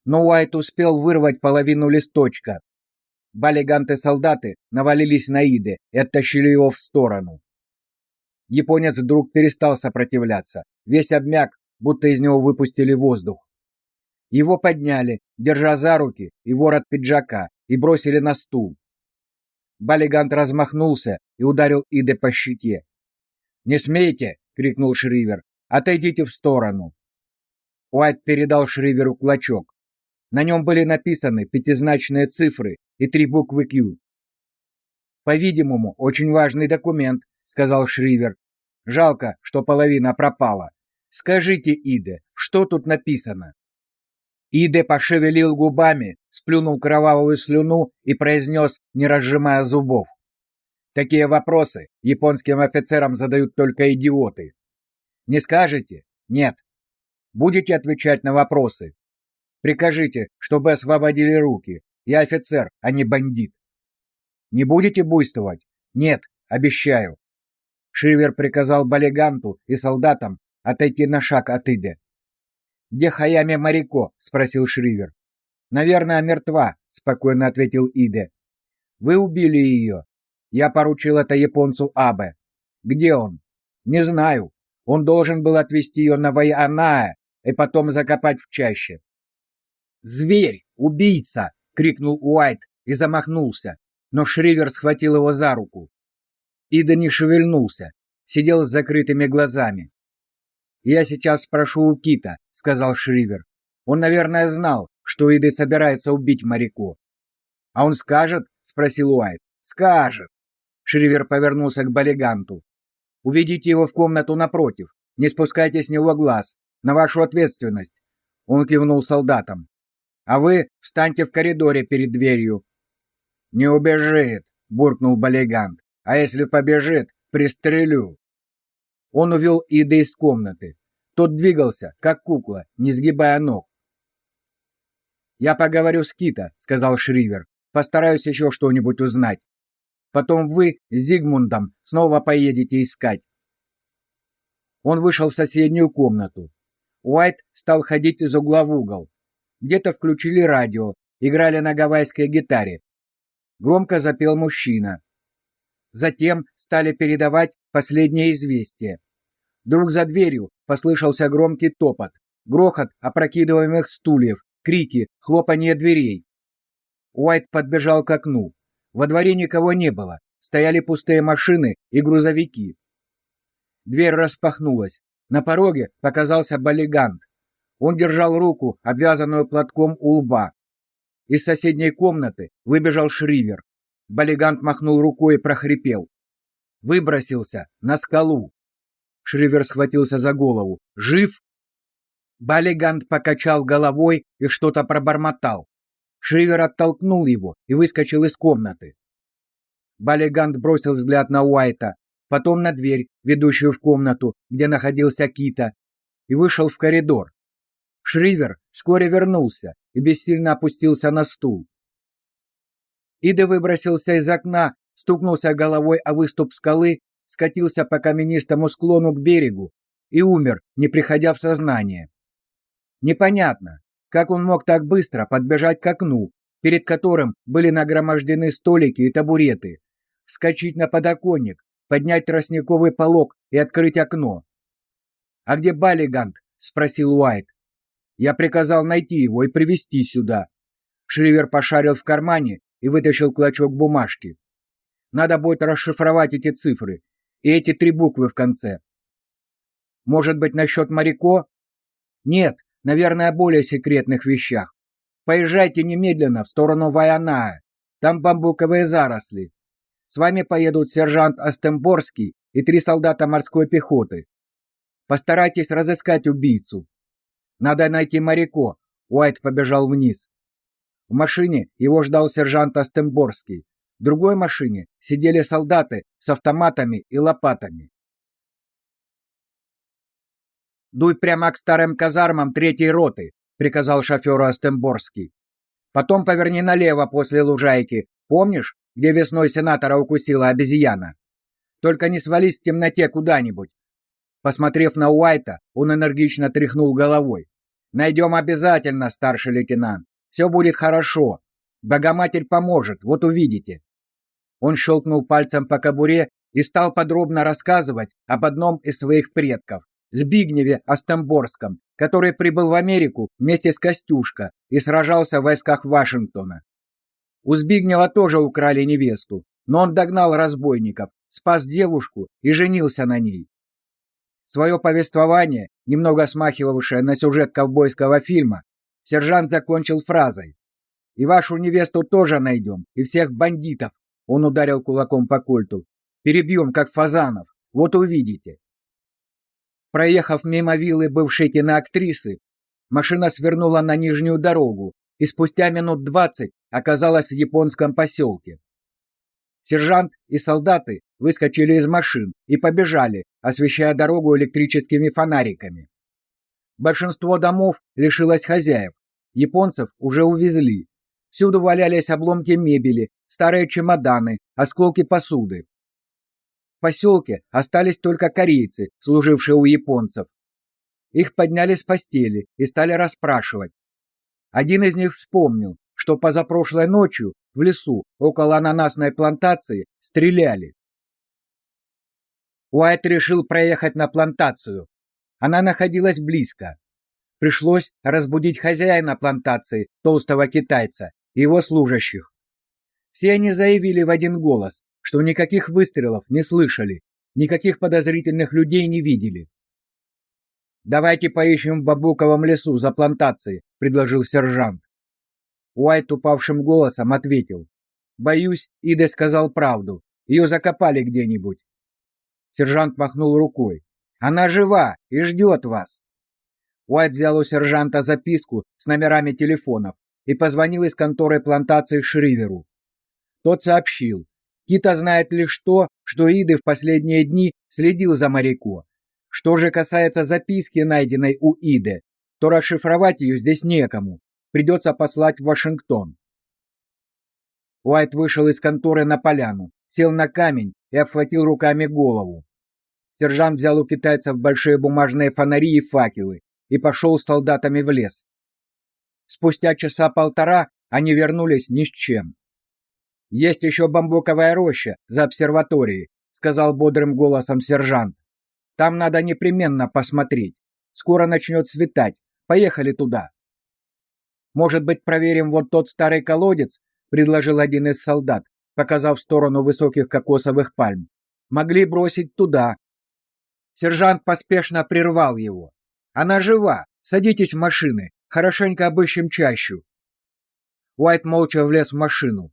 Но Уайт успел вырвать половину листочка. Балиганты-солдаты навалились на Иды и оттащили его в сторону. Японец вдруг перестал сопротивляться, весь обмяк, будто из него выпустили воздух. Его подняли, держа за руки и ворот пиджака, и бросили на стул. Балигант размахнулся и ударил Иде по щеке. "Не смейте!" крикнул Шривер. "Отойдите в сторону!" Уайт передал Шриверу клочок. На нем были написаны пятизначные цифры и три буквы Q. По-видимому, очень важный документ, сказал Шривер. Жалко, что половина пропала. Скажите, Иде, что тут написано? Иде пошевелил губами, сплюнул кровавую слюну и произнес, не разжимая зубов: Такие вопросы японским офицерам задают только идиоты. Не скажете? Нет. Будете отвечать на вопросы. Прикажите, чтобы освободили руки. Я офицер, а не бандит. Не будете буйствовать? Нет, обещаю. Шривер приказал Балиганту и солдатам отойти на шаг от Иде. Где Хаями Марико? спросил Шривер. Наверное, мертва, спокойно ответил Иде. Вы убили ее. Я поручил это японцу Абе. Где он? Не знаю. Он должен был отвезти ее на Вайанаа и потом закопать в чаще. Зверь, убийца, крикнул Уайт и замахнулся, но Шривер схватил его за руку. Ида не шевельнулся, сидел с закрытыми глазами. Я сейчас спрошу у Кита, сказал Шривер. Он, наверное, знал, что Ида собирается убить Марико. А он скажет? спросил Уайт. Скажет. Шривер повернулся к Балиганту. Уведите его в комнату напротив. Не спускайте с него глаз. На вашу ответственность. Он кивнул солдатам. А вы встаньте в коридоре перед дверью. Не убежит, буркнул Балигант. А если побежит, пристрелю. Он увел Иды из комнаты. Тот двигался, как кукла, не сгибая ног. Я поговорю с Кита, сказал Шривер. Постараюсь еще что-нибудь узнать. Потом вы с Зигмундом снова поедете искать. Он вышел в соседнюю комнату. Уайт стал ходить из угла в угол. Где-то включили радио, играли на гавайской гитаре. Громко запел мужчина. Затем стали передавать последнее известие. Вдруг за дверью послышался громкий топот, грохот опрокидываемых стульев, крики, хлопанье дверей. Уайт подбежал к окну. Во дворе никого не было. Стояли пустые машины и грузовики. Дверь распахнулась. На пороге показался Балигант. Он держал руку, обвязанную платком у лба. Из соседней комнаты выбежал Шривер. Балигант махнул рукой и прохрипел. Выбросился на скалу. Шривер схватился за голову. Жив? Балигант покачал головой и что-то пробормотал. Шривер оттолкнул его и выскочил из комнаты. Балигант бросил взгляд на Уайта, потом на дверь, ведущую в комнату, где находился Кита, и вышел в коридор. Шривер вскоре вернулся и бессильно опустился на стул. Ида выбросился из окна, стукнулся головой о выступ скалы, скатился по каменистому склону к берегу и умер, не приходя в сознание. Непонятно, как он мог так быстро подбежать к окну, перед которым были нагромождены столики и табуреты, вскочить на подоконник, поднять тростниковый полог и открыть окно. «А где Балигант?» — спросил Уайт. «Я приказал найти его и привести сюда. Шривер пошарил в кармане и вытащил клочок бумажки. Надо будет расшифровать эти цифры и эти три буквы в конце. Может быть, насчет Марико? Нет, наверное, о более секретных вещах. Поезжайте немедленно в сторону Ваяная. Там бамбуковые заросли. С вами поедут сержант Астемборский и три солдата морской пехоты. Постарайтесь разыскать убийцу. Надо найти Марико. Уайт побежал вниз. В машине его ждал сержант Астемборский. В другой машине сидели солдаты с автоматами и лопатами. Дуй прямо к старым казармам третьей роты, приказал шоферу Астемборский. Потом поверни налево после лужайки. Помнишь, где весной сенатора укусила обезьяна? Только не свались в темноте куда-нибудь. Посмотрев на Уайта, он энергично тряхнул головой. Найдем обязательно, старший лейтенант. Все будет хорошо. Богоматерь поможет, вот увидите. Он щелкнул пальцем по кобуре и стал подробно рассказывать об одном из своих предков, Збигневе Остамборском, который прибыл в Америку вместе с Костюшка и сражался в войсках Вашингтона. У Збигнева тоже украли невесту, но он догнал разбойников, спас девушку и женился на ней. Свое повествование, немного смахивавшее на сюжет ковбойского фильма, сержант закончил фразой: "И вашу невесту тоже найдем, и всех бандитов". Он ударил кулаком по кольту. "Перебьем, как фазанов. Вот увидите". Проехав мимо виллы бывшей киноактрисы, машина свернула на нижнюю дорогу и спустя минут двадцать оказалась в японском поселке. Сержант и солдаты выскочили из машин и побежали, освещая дорогу электрическими фонариками. Большинство домов лишилось хозяев. Японцев уже увезли. Всюду валялись обломки мебели, старые чемоданы, осколки посуды поселке остались только корейцы, служившие у японцев. Их подняли с постели и стали расспрашивать. Один из них вспомнил, что позапрошлой ночью в лесу около ананасной плантации стреляли. Уайт решил проехать на плантацию. Она находилась близко. Пришлось разбудить хозяина плантации, толстого китайца, и его служащих. Все они заявили в один голос, что никаких выстрелов не слышали, никаких подозрительных людей не видели. Давайте поищем в бамбуковом лесу за плантацией, предложил сержант. Уайт упавшим голосом ответил: "Боюсь, Ида сказал правду. Ее закопали где-нибудь". Сержант махнул рукой. "Она жива и ждет вас". Уайт взял у сержанта записку с номерами телефонов и позвонил из конторы плантации Шриверу. Тот сообщил, Кита знает лишь то, что Иды в последние дни следил за Марико. Что же касается записки, найденной у Иды, то расшифровать ее здесь некому. Придется послать в Вашингтон. Уайт вышел из конторы на поляну, сел на камень и обхватил руками голову. Сержант взял у китайцев большие бумажные фонари и факелы и пошел с солдатами в лес. Спустя часа полтора они вернулись ни с чем. Есть еще бамбуковая роща за обсерваторией, сказал бодрым голосом сержант. Там надо непременно посмотреть. Скоро начнет светать. Поехали туда. Может быть, проверим вот тот старый колодец, предложил один из солдат, показав в сторону высоких кокосовых пальм. Могли бросить туда. Сержант поспешно прервал его. Она жива. Садитесь в машины. Хорошенько обыщем чащу. Уайт молча влез в машину.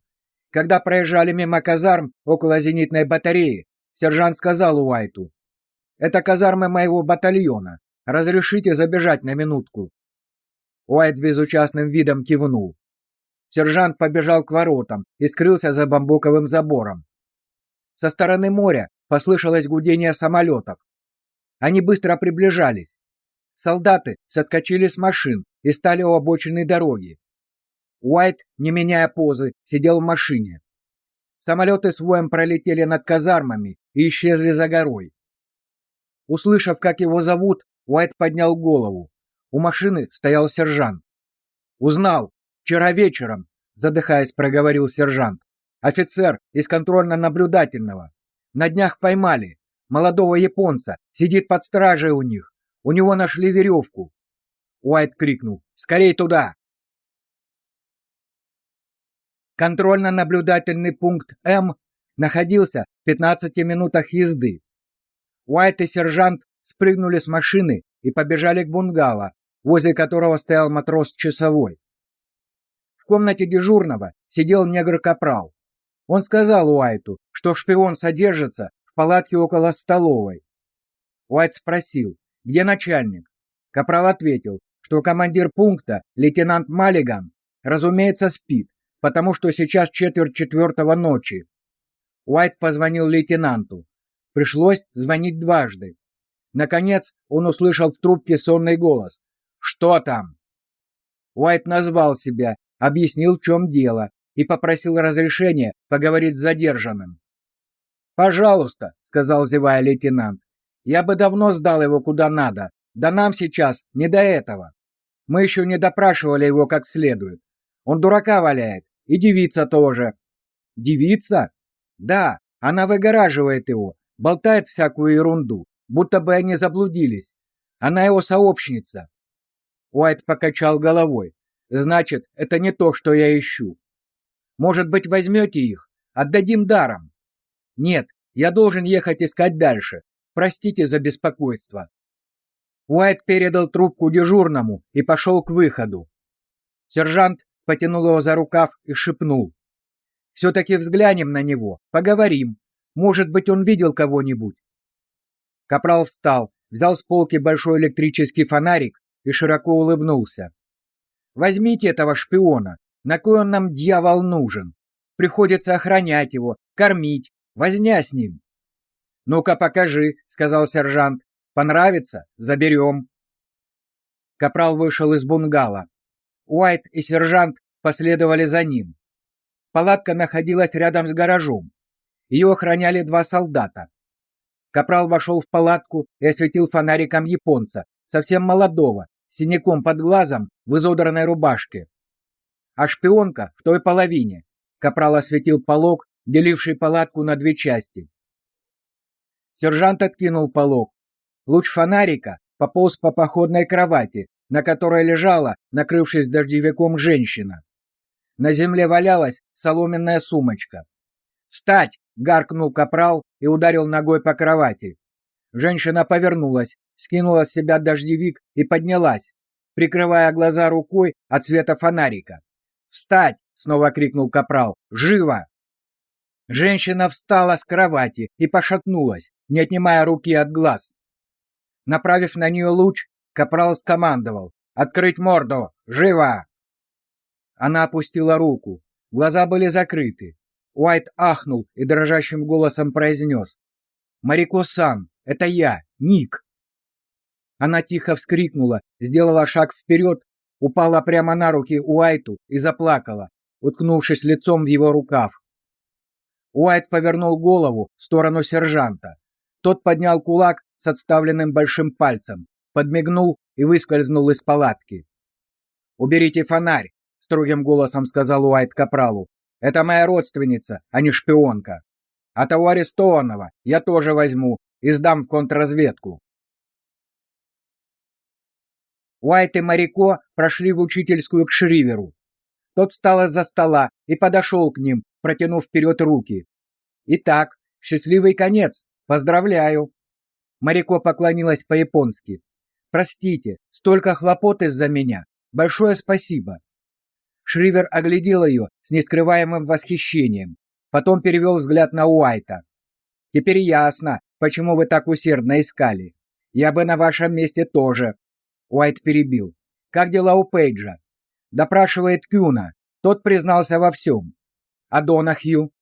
Когда проезжали мимо казарм около зенитной батареи, сержант сказал Уайту: "Это казармы моего батальона. Разрешите забежать на минутку?" Уайт безучастным видом кивнул. Сержант побежал к воротам и скрылся за бамбуковым забором. Со стороны моря послышалось гудение самолетов. Они быстро приближались. Солдаты соскочили с машин и стали у обочины дороги. Уайт, не меняя позы, сидел в машине. Самолеты с воем пролетели над казармами и исчезли за горой. Услышав, как его зовут, Уайт поднял голову. У машины стоял сержант. Узнал вчера вечером, задыхаясь, проговорил сержант. Офицер из контрольно-наблюдательного. На днях поймали молодого японца, сидит под стражей у них. У него нашли веревку. Уайт крикнул: "Скорей туда!" Контрольно-наблюдательный пункт М находился в 15 минутах езды. Уайт и сержант спрыгнули с машины и побежали к бунгало, возле которого стоял матрос-часовой. В комнате дежурного сидел негр-капрал. Он сказал Уайту, что шпион содержится в палатке около столовой. Уайт спросил, где начальник. Капрал ответил, что командир пункта, лейтенант Маллиган, разумеется, спит, потому что сейчас четверть четвертого ночи. Уайт позвонил лейтенанту. Пришлось звонить дважды. Наконец он услышал в трубке сонный голос. «Что там?» Уайт назвал себя, объяснил, в чем дело, и попросил разрешения поговорить с задержанным. «Пожалуйста», — сказал зевая лейтенант. «Я бы давно сдал его куда надо. Да нам сейчас не до этого. Мы еще не допрашивали его как следует. Он дурака валяет, и девица тоже». «Девица?» «Да, она выгораживает его, болтает всякую ерунду будто бы они заблудились. Она его сообщница. Уайт покачал головой. Значит, это не то, что я ищу. Может быть, возьмете их? Отдадим даром. Нет, я должен ехать искать дальше. Простите за беспокойство. Уайт передал трубку дежурному и пошел к выходу. Сержант потянул его за рукав и шепнул: все таки взглянем на него, поговорим. Может быть, он видел кого-нибудь. Капрал встал, взял с полки большой электрический фонарик и широко улыбнулся. Возьмите этого шпиона. На кой он нам дьявол нужен? Приходится охранять его, кормить, возня с ним. Ну-ка покажи, сказал сержант. Понравится заберем. Капрал вышел из бунгало. Уайт и сержант последовали за ним. Палатка находилась рядом с гаражом. Ее охраняли два солдата. Капрал вошел в палатку и осветил фонариком японца, совсем молодого, с синяком под глазом в изодранной рубашке. А шпионка в той половине. Капрал осветил полог, деливший палатку на две части. Сержант откинул полог. Луч фонарика пополз по походной кровати, на которой лежала, накрывшись дождевиком, женщина. На земле валялась соломенная сумочка. «Встать!» — гаркнул капрал и ударил ногой по кровати. Женщина повернулась, скинула с себя дождевик и поднялась, прикрывая глаза рукой от света фонарика. «Встать!» — снова крикнул капрал. «Живо!» Женщина встала с кровати и пошатнулась, не отнимая руки от глаз. Направив на нее луч, капрал скомандовал: "Открыть морду! Живо!" Она опустила руку. Глаза были закрыты. Уайт ахнул и дрожащим голосом произнес. «Марико-сан, это я, Ник!» Она тихо вскрикнула, сделала шаг вперед, упала прямо на руки Уайту и заплакала, уткнувшись лицом в его рукав. Уайт повернул голову в сторону сержанта. Тот поднял кулак с отставленным большим пальцем, подмигнул и выскользнул из палатки. «Уберите фонарь», — строгим голосом сказал Уайт капралу. Это моя родственница, а не шпионка. А того арестованного я тоже возьму и сдам в контрразведку. Уайт и Марико прошли в учительскую к Шриверу. Тот встал из-за стола и подошел к ним, протянув вперед руки. Итак, счастливый конец. Поздравляю. Марико поклонилась по-японски. Простите, столько хлопот из-за меня. Большое спасибо. Шривер оглядел ее с нескрываемым восхищением, потом перевел взгляд на Уайта. Теперь ясно, почему вы так усердно искали. Я бы на вашем месте тоже. Уайт перебил. Как дела у Пейджа? Допрашивает Кюна. Тот признался во всем. А Донахью?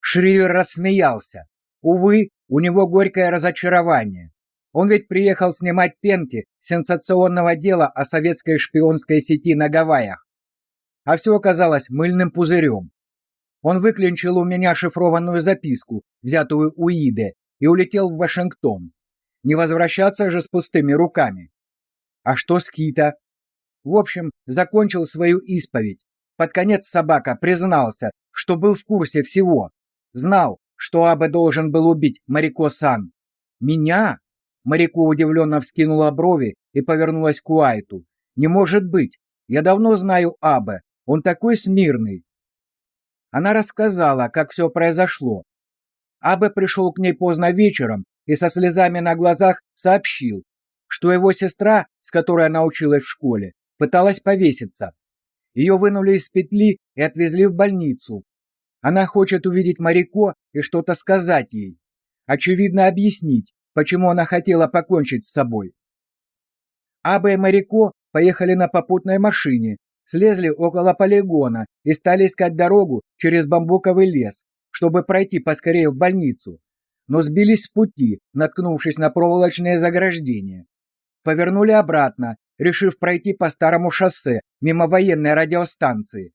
Шривер рассмеялся. Увы, у него горькое разочарование. Он ведь приехал снимать пенки сенсационного дела о советской шпионской сети на Гавайях а все оказалось мыльным пузырем. Он выклинчил у меня шифрованную записку, взятую у Иды, и улетел в Вашингтон. Не возвращаться же с пустыми руками. А что с Кита? В общем, закончил свою исповедь. Под конец собака признался, что был в курсе всего. Знал, что Абе должен был убить Марико-сан. Меня? Марико удивленно вскинула брови и повернулась к Уайту. Не может быть. Я давно знаю Абе. Он такой смирный. Она рассказала, как все произошло. Абе пришел к ней поздно вечером и со слезами на глазах сообщил, что его сестра, с которой она училась в школе, пыталась повеситься. Ее вынули из петли и отвезли в больницу. Она хочет увидеть Марико и что-то сказать ей. Очевидно, объяснить, почему она хотела покончить с собой. Аба и Марико поехали на попутной машине, слезли около полигона и стали искать дорогу через бамбуковый лес, чтобы пройти поскорее в больницу, но сбились с пути, наткнувшись на проволочные заграждения. Повернули обратно, решив пройти по старому шоссе мимо военной радиостанции.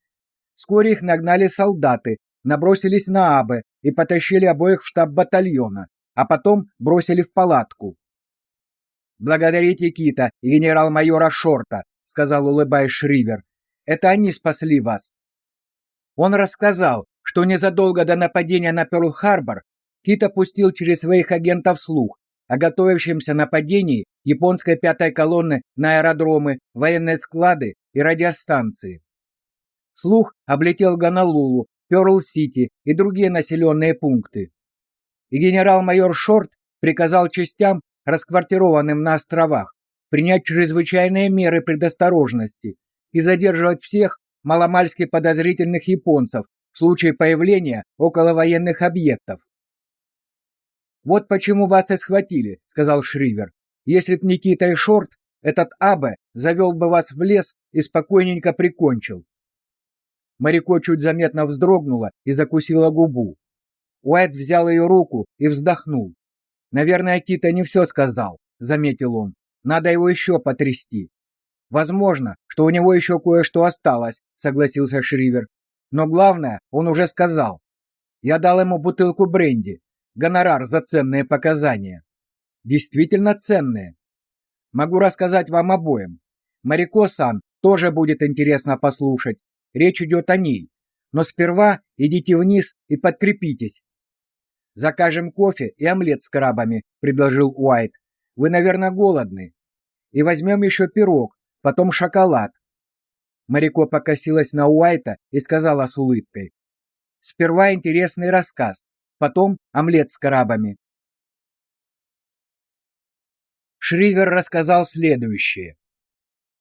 Вскоре их нагнали солдаты, набросились на Абе и потащили обоих в штаб батальона, а потом бросили в палатку. Благодарите Кита и генерал-майора Шорта, сказал улыбаясь Шривер. Это они спасли вас. Он рассказал, что незадолго до нападения на Пёрл-Харбор Кит опустил через своих агентов слух о готовящемся нападении японской пятой колонны на аэродромы, военные склады и радиостанции. Слух облетел Гонолулу, Пёрл-Сити и другие населенные пункты. И генерал-майор Шорт приказал частям расквартированным на островах, принять чрезвычайные меры предосторожности и задерживать всех маломальски подозрительных японцев в случае появления около военных объектов. Вот почему вас и схватили, сказал Шривер. Если б Никита и Шорт, этот Абе завел бы вас в лес и спокойненько прикончил. Марико чуть заметно вздрогнула и закусила губу. Уайт взял ее руку и вздохнул. Наверное, Кита не все сказал, заметил он. Надо его еще потрясти. Возможно, что у него еще кое-что осталось, согласился Шривер. Но главное, он уже сказал. Я дал ему бутылку бренди, гонорар за ценные показания. Действительно ценные. Могу рассказать вам обоим. Марико-сан тоже будет интересно послушать. Речь идет о ней. Но сперва идите вниз и подкрепитесь. Закажем кофе и омлет с крабами, предложил Уайт. Вы, наверное, голодны. И возьмем еще пирог, потом шоколад. Марико покосилась на Уайта и сказала с улыбкой: "Сперва интересный рассказ, потом омлет с крабами". Шривер рассказал следующее.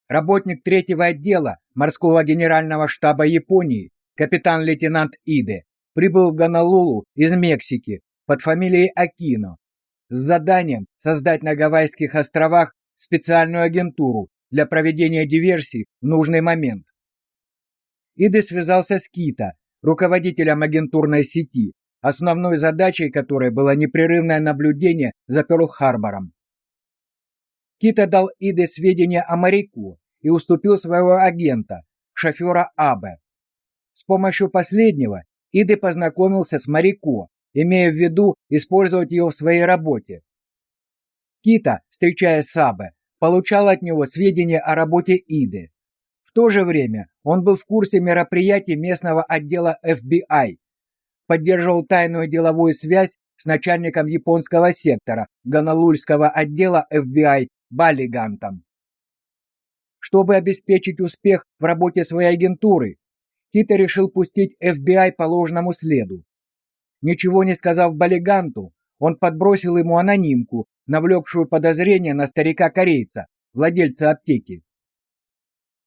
Работник третьего отдела морского генерального штаба Японии, капитан-лейтенант Иде, прибыл в Гонолулу из Мексики под фамилией Акино с заданием создать на Гавайских островах специальную агентуру для проведения диверсий в нужный момент. Иде связался с Кита, руководителем агентурной сети, основной задачей которой было непрерывное наблюдение за Пёрл-Харбором. Кита дал Иде сведения о моряку и уступил своего агента, шофера Абе. С помощью последнего Иде познакомился с моряком, имея в виду использовать ее в своей работе. Кита, встречаясь с Абе, получал от него сведения о работе Иды. В то же время он был в курсе мероприятий местного отдела FBI, поддерживал тайную деловую связь с начальником японского сектора Гонолульского отдела FBI Балигантом. Чтобы обеспечить успех в работе своей агентуры, Кита решил пустить FBI по ложному следу. Ничего не сказав Балиганту, он подбросил ему анонимку, навлекшую подозрение на старика-корейца, владельца аптеки.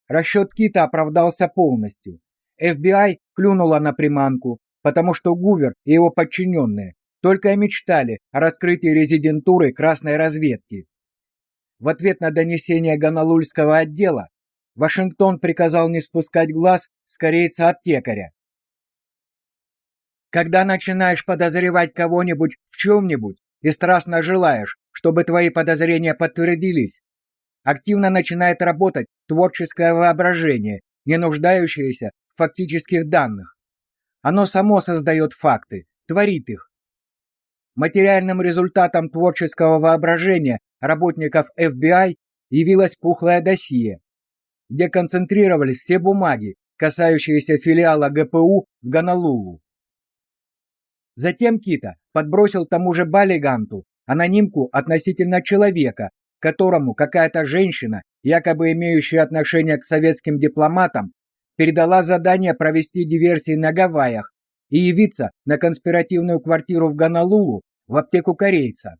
Расчет Кита оправдался полностью. FBI клюнула на приманку, потому что Гувер и его подчиненные только и мечтали о раскрытии резидентуры красной разведки. В ответ на донесение Гонолульского отдела Вашингтон приказал не спускать глаз с корейца-аптекаря. Когда начинаешь подозревать кого-нибудь в чем-нибудь и страстно желаешь, чтобы твои подозрения подтвердились, активно начинает работать творческое воображение, не нуждающееся в фактических данных. Оно само создает факты, творит их. Материальным результатом творческого воображения работников FBI явилось пухлое досье, где концентрировались все бумаги, касающиеся филиала ГПУ в Гонолулу. Затем Кита подбросил тому же Балиганту анонимку относительно человека, которому какая-то женщина, якобы имеющая отношение к советским дипломатам, передала задание провести диверсии на Гавайях и явиться на конспиративную квартиру в Гонолулу в аптеку корейца.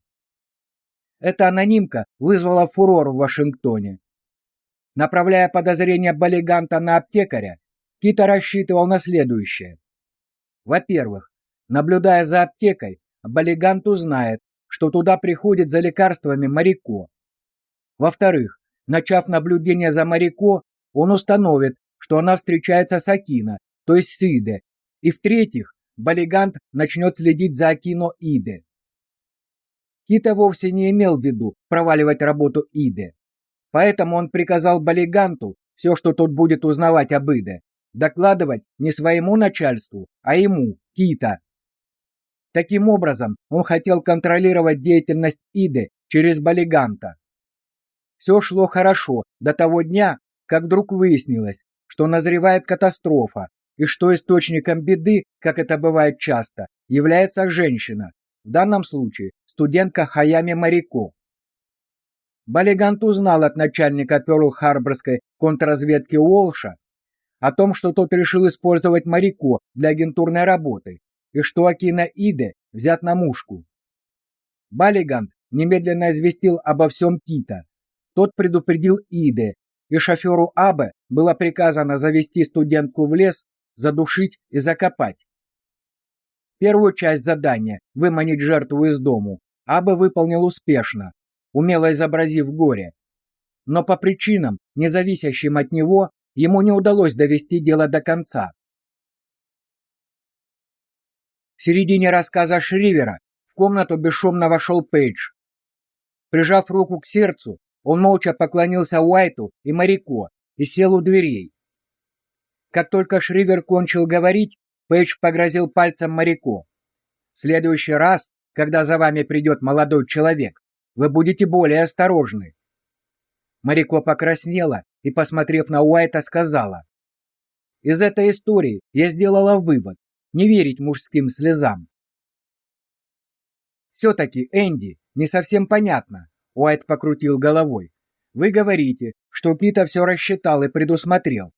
Эта анонимка вызвала фурор в Вашингтоне. Направляя подозрения Балиганта на аптекаря, Кита рассчитывал на следующее. Во-первых, наблюдая за аптекой, Балигант узнает, что туда приходит за лекарствами Марико. Во-вторых, начав наблюдение за Марико, он установит, что она встречается с Акино, то есть с Иде. И в-третьих, Балигант начнет следить за Акино Иде. Кита вовсе не имел в виду проваливать работу Иде. Поэтому он приказал Балиганту все, что тот будет узнавать об Иде, докладывать не своему начальству, а ему, Кита. Таким образом, он хотел контролировать деятельность Иды через Балиганта. Все шло хорошо до того дня, как вдруг выяснилось, что назревает катастрофа, и что источником беды, как это бывает часто, является женщина, в данном случае студентка Хаями Марико. Балигант узнал от начальника Пёрл-Харборской контрразведки Уолша о том, что тот решил использовать Марико для агентурной работы и что Акина Иде взят на мушку. Балигант немедленно известил обо всем Кита. Тот предупредил Иде, и шоферу Абе было приказано завести студентку в лес, задушить и закопать. Первую часть задания выманить жертву из дому Абе выполнил успешно, умело изобразив горе. Но по причинам, не зависящим от него, ему не удалось довести дело до конца. В середине рассказа Шривера в комнату бесшумно вошел Пейдж. Прижав руку к сердцу, он молча поклонился Уайту и Марико и сел у дверей. Как только Шривер кончил говорить, Пейдж погрозил пальцем Марико. В следующий раз, когда за вами придет молодой человек, вы будете более осторожны. Марико покраснела и, посмотрев на Уайта, сказала: "Из этой истории я сделала вывод: не верить мужским слезам". все таки Энди, не совсем понятно, Уайт покрутил головой. Вы говорите, что Пита все рассчитал и предусмотрел.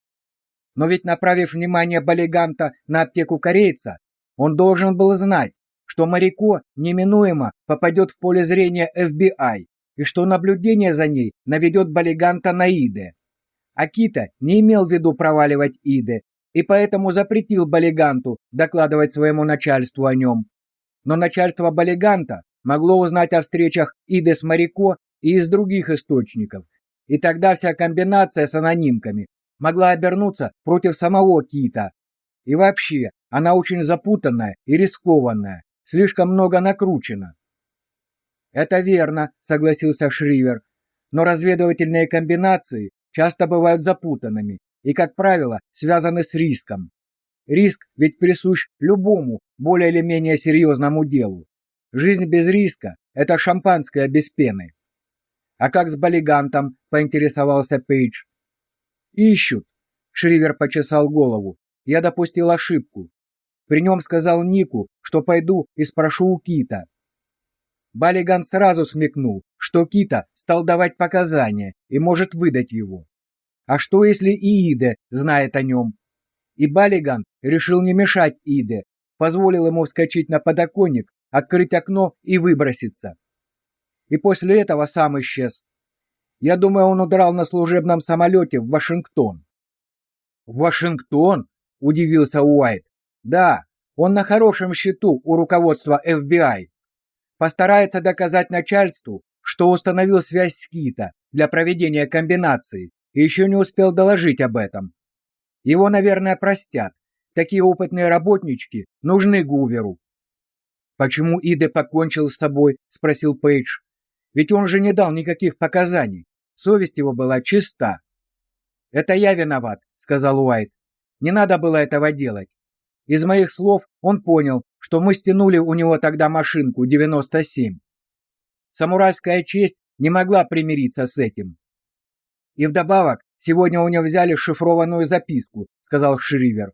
Но ведь направив внимание Балиганта на аптеку корейца, он должен был знать, что Марико неминуемо попадет в поле зрения FBI и что наблюдение за ней наведет Балиганта на Иде. Акита не имел в виду проваливать Иде и поэтому запретил Балиганту докладывать своему начальству о нем. Но начальство Балиганта могло узнать о встречах Иды с Марико и из других источников, и тогда вся комбинация с анонимками могла обернуться против самого Кита. И вообще, она очень запутанная и рискованная, слишком много накручено. Это верно, согласился Шривер. Но разведывательные комбинации часто бывают запутанными и, как правило, связаны с риском. Риск ведь присущ любому более или менее серьезному делу. Жизнь без риска это шампанское без пены. А как с Балигантом? поинтересовался Пейдж. Ищут. Шривер почесал голову. Я допустил ошибку. При нем сказал Нику, что пойду и спрошу у Кита. Балиган сразу смекнул, что Кита стал давать показания и может выдать его. А что если и Иде знает о нем? И Балиган решил не мешать Иде, позволил ему вскочить на подоконник открыть окно и выброситься. И после этого сам исчез. Я думаю, он удрал на служебном самолете в Вашингтон. В Вашингтон? удивился Уайт. Да, он на хорошем счету у руководства FBI. Постарается доказать начальству, что установил связь с Кита для проведения комбинации и еще не успел доложить об этом. Его, наверное, простят. Такие опытные работнички нужны Гуверу. Почему Иде покончил с собой? спросил Пейдж. Ведь он же не дал никаких показаний. Совесть его была чиста. Это я виноват, сказал Уайт. Не надо было этого делать. Из моих слов он понял, что мы стянули у него тогда машинку 97. Самурайская честь не могла примириться с этим. И вдобавок, сегодня у него взяли шифрованную записку, сказал Шривер.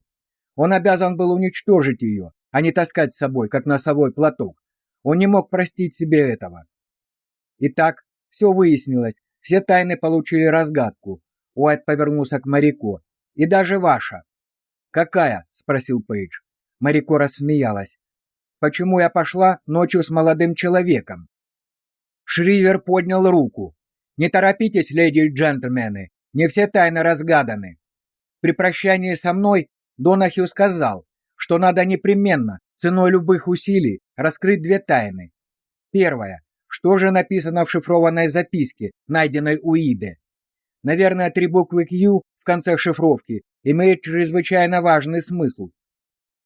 Он обязан был уничтожить ее, а не таскать с собой, как носовой платок. Он не мог простить себе этого. Итак, все выяснилось, все тайны получили разгадку. Уайт повернулся к моряку. И даже ваша. Какая? спросил Пейдж. Марико рассмеялась. Почему я пошла ночью с молодым человеком? Шривер поднял руку. Не торопитесь, леди и джентльмены, не все тайны разгаданы. При прощании со мной Донахью сказал, что надо непременно, ценой любых усилий, раскрыть две тайны. Первая. Что же написано в шифрованной записке, найденной у Иды? Наверное, три буквы Q в конце шифровки имеют чрезвычайно важный смысл.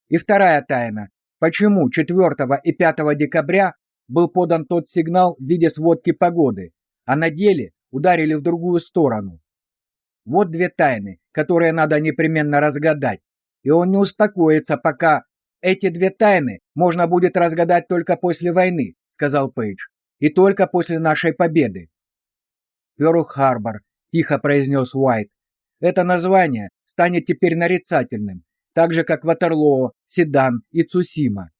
И вторая тайна. Почему 4 и 5 декабря был подан тот сигнал в виде сводки погоды, а на деле ударили в другую сторону? Вот две тайны, которые надо непременно разгадать, и он не успокоится, пока эти две тайны можно будет разгадать только после войны, сказал Пейдж, и только после нашей победы. Пёрл-Харбор, тихо произнес Уайт. Это название станет теперь нарицательным, так же как Ватерлоо, Седан и Цусима.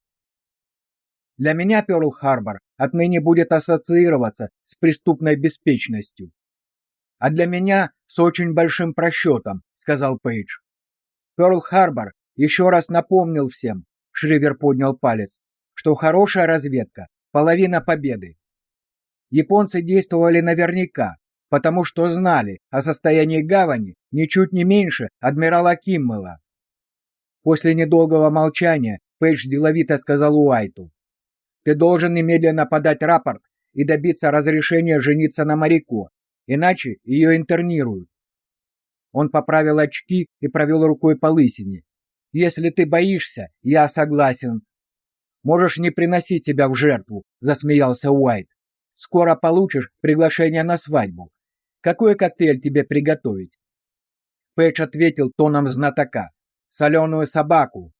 Для меня Пёрл-Харбор отныне будет ассоциироваться с преступной беспечностью. А для меня с очень большим просчетом, сказал Пейдж. Пёрл-Харбор еще раз напомнил всем, Шривер поднял палец, что хорошая разведка половина победы. Японцы действовали наверняка, потому что знали о состоянии гавани ничуть не меньше адмирала Киммела. После недолгого молчания Пейдж деловито сказал Уайту: "Ты должен немедленно подать рапорт и добиться разрешения жениться на Марико, иначе ее интернируют". Он поправил очки и провел рукой по лысине. "Если ты боишься, я согласен". "Можешь не приносить себя в жертву", засмеялся Уайт. "Скоро получишь приглашение на свадьбу. Какой коктейль тебе приготовить?" Пейдж ответил тоном знатока: соленую собаку.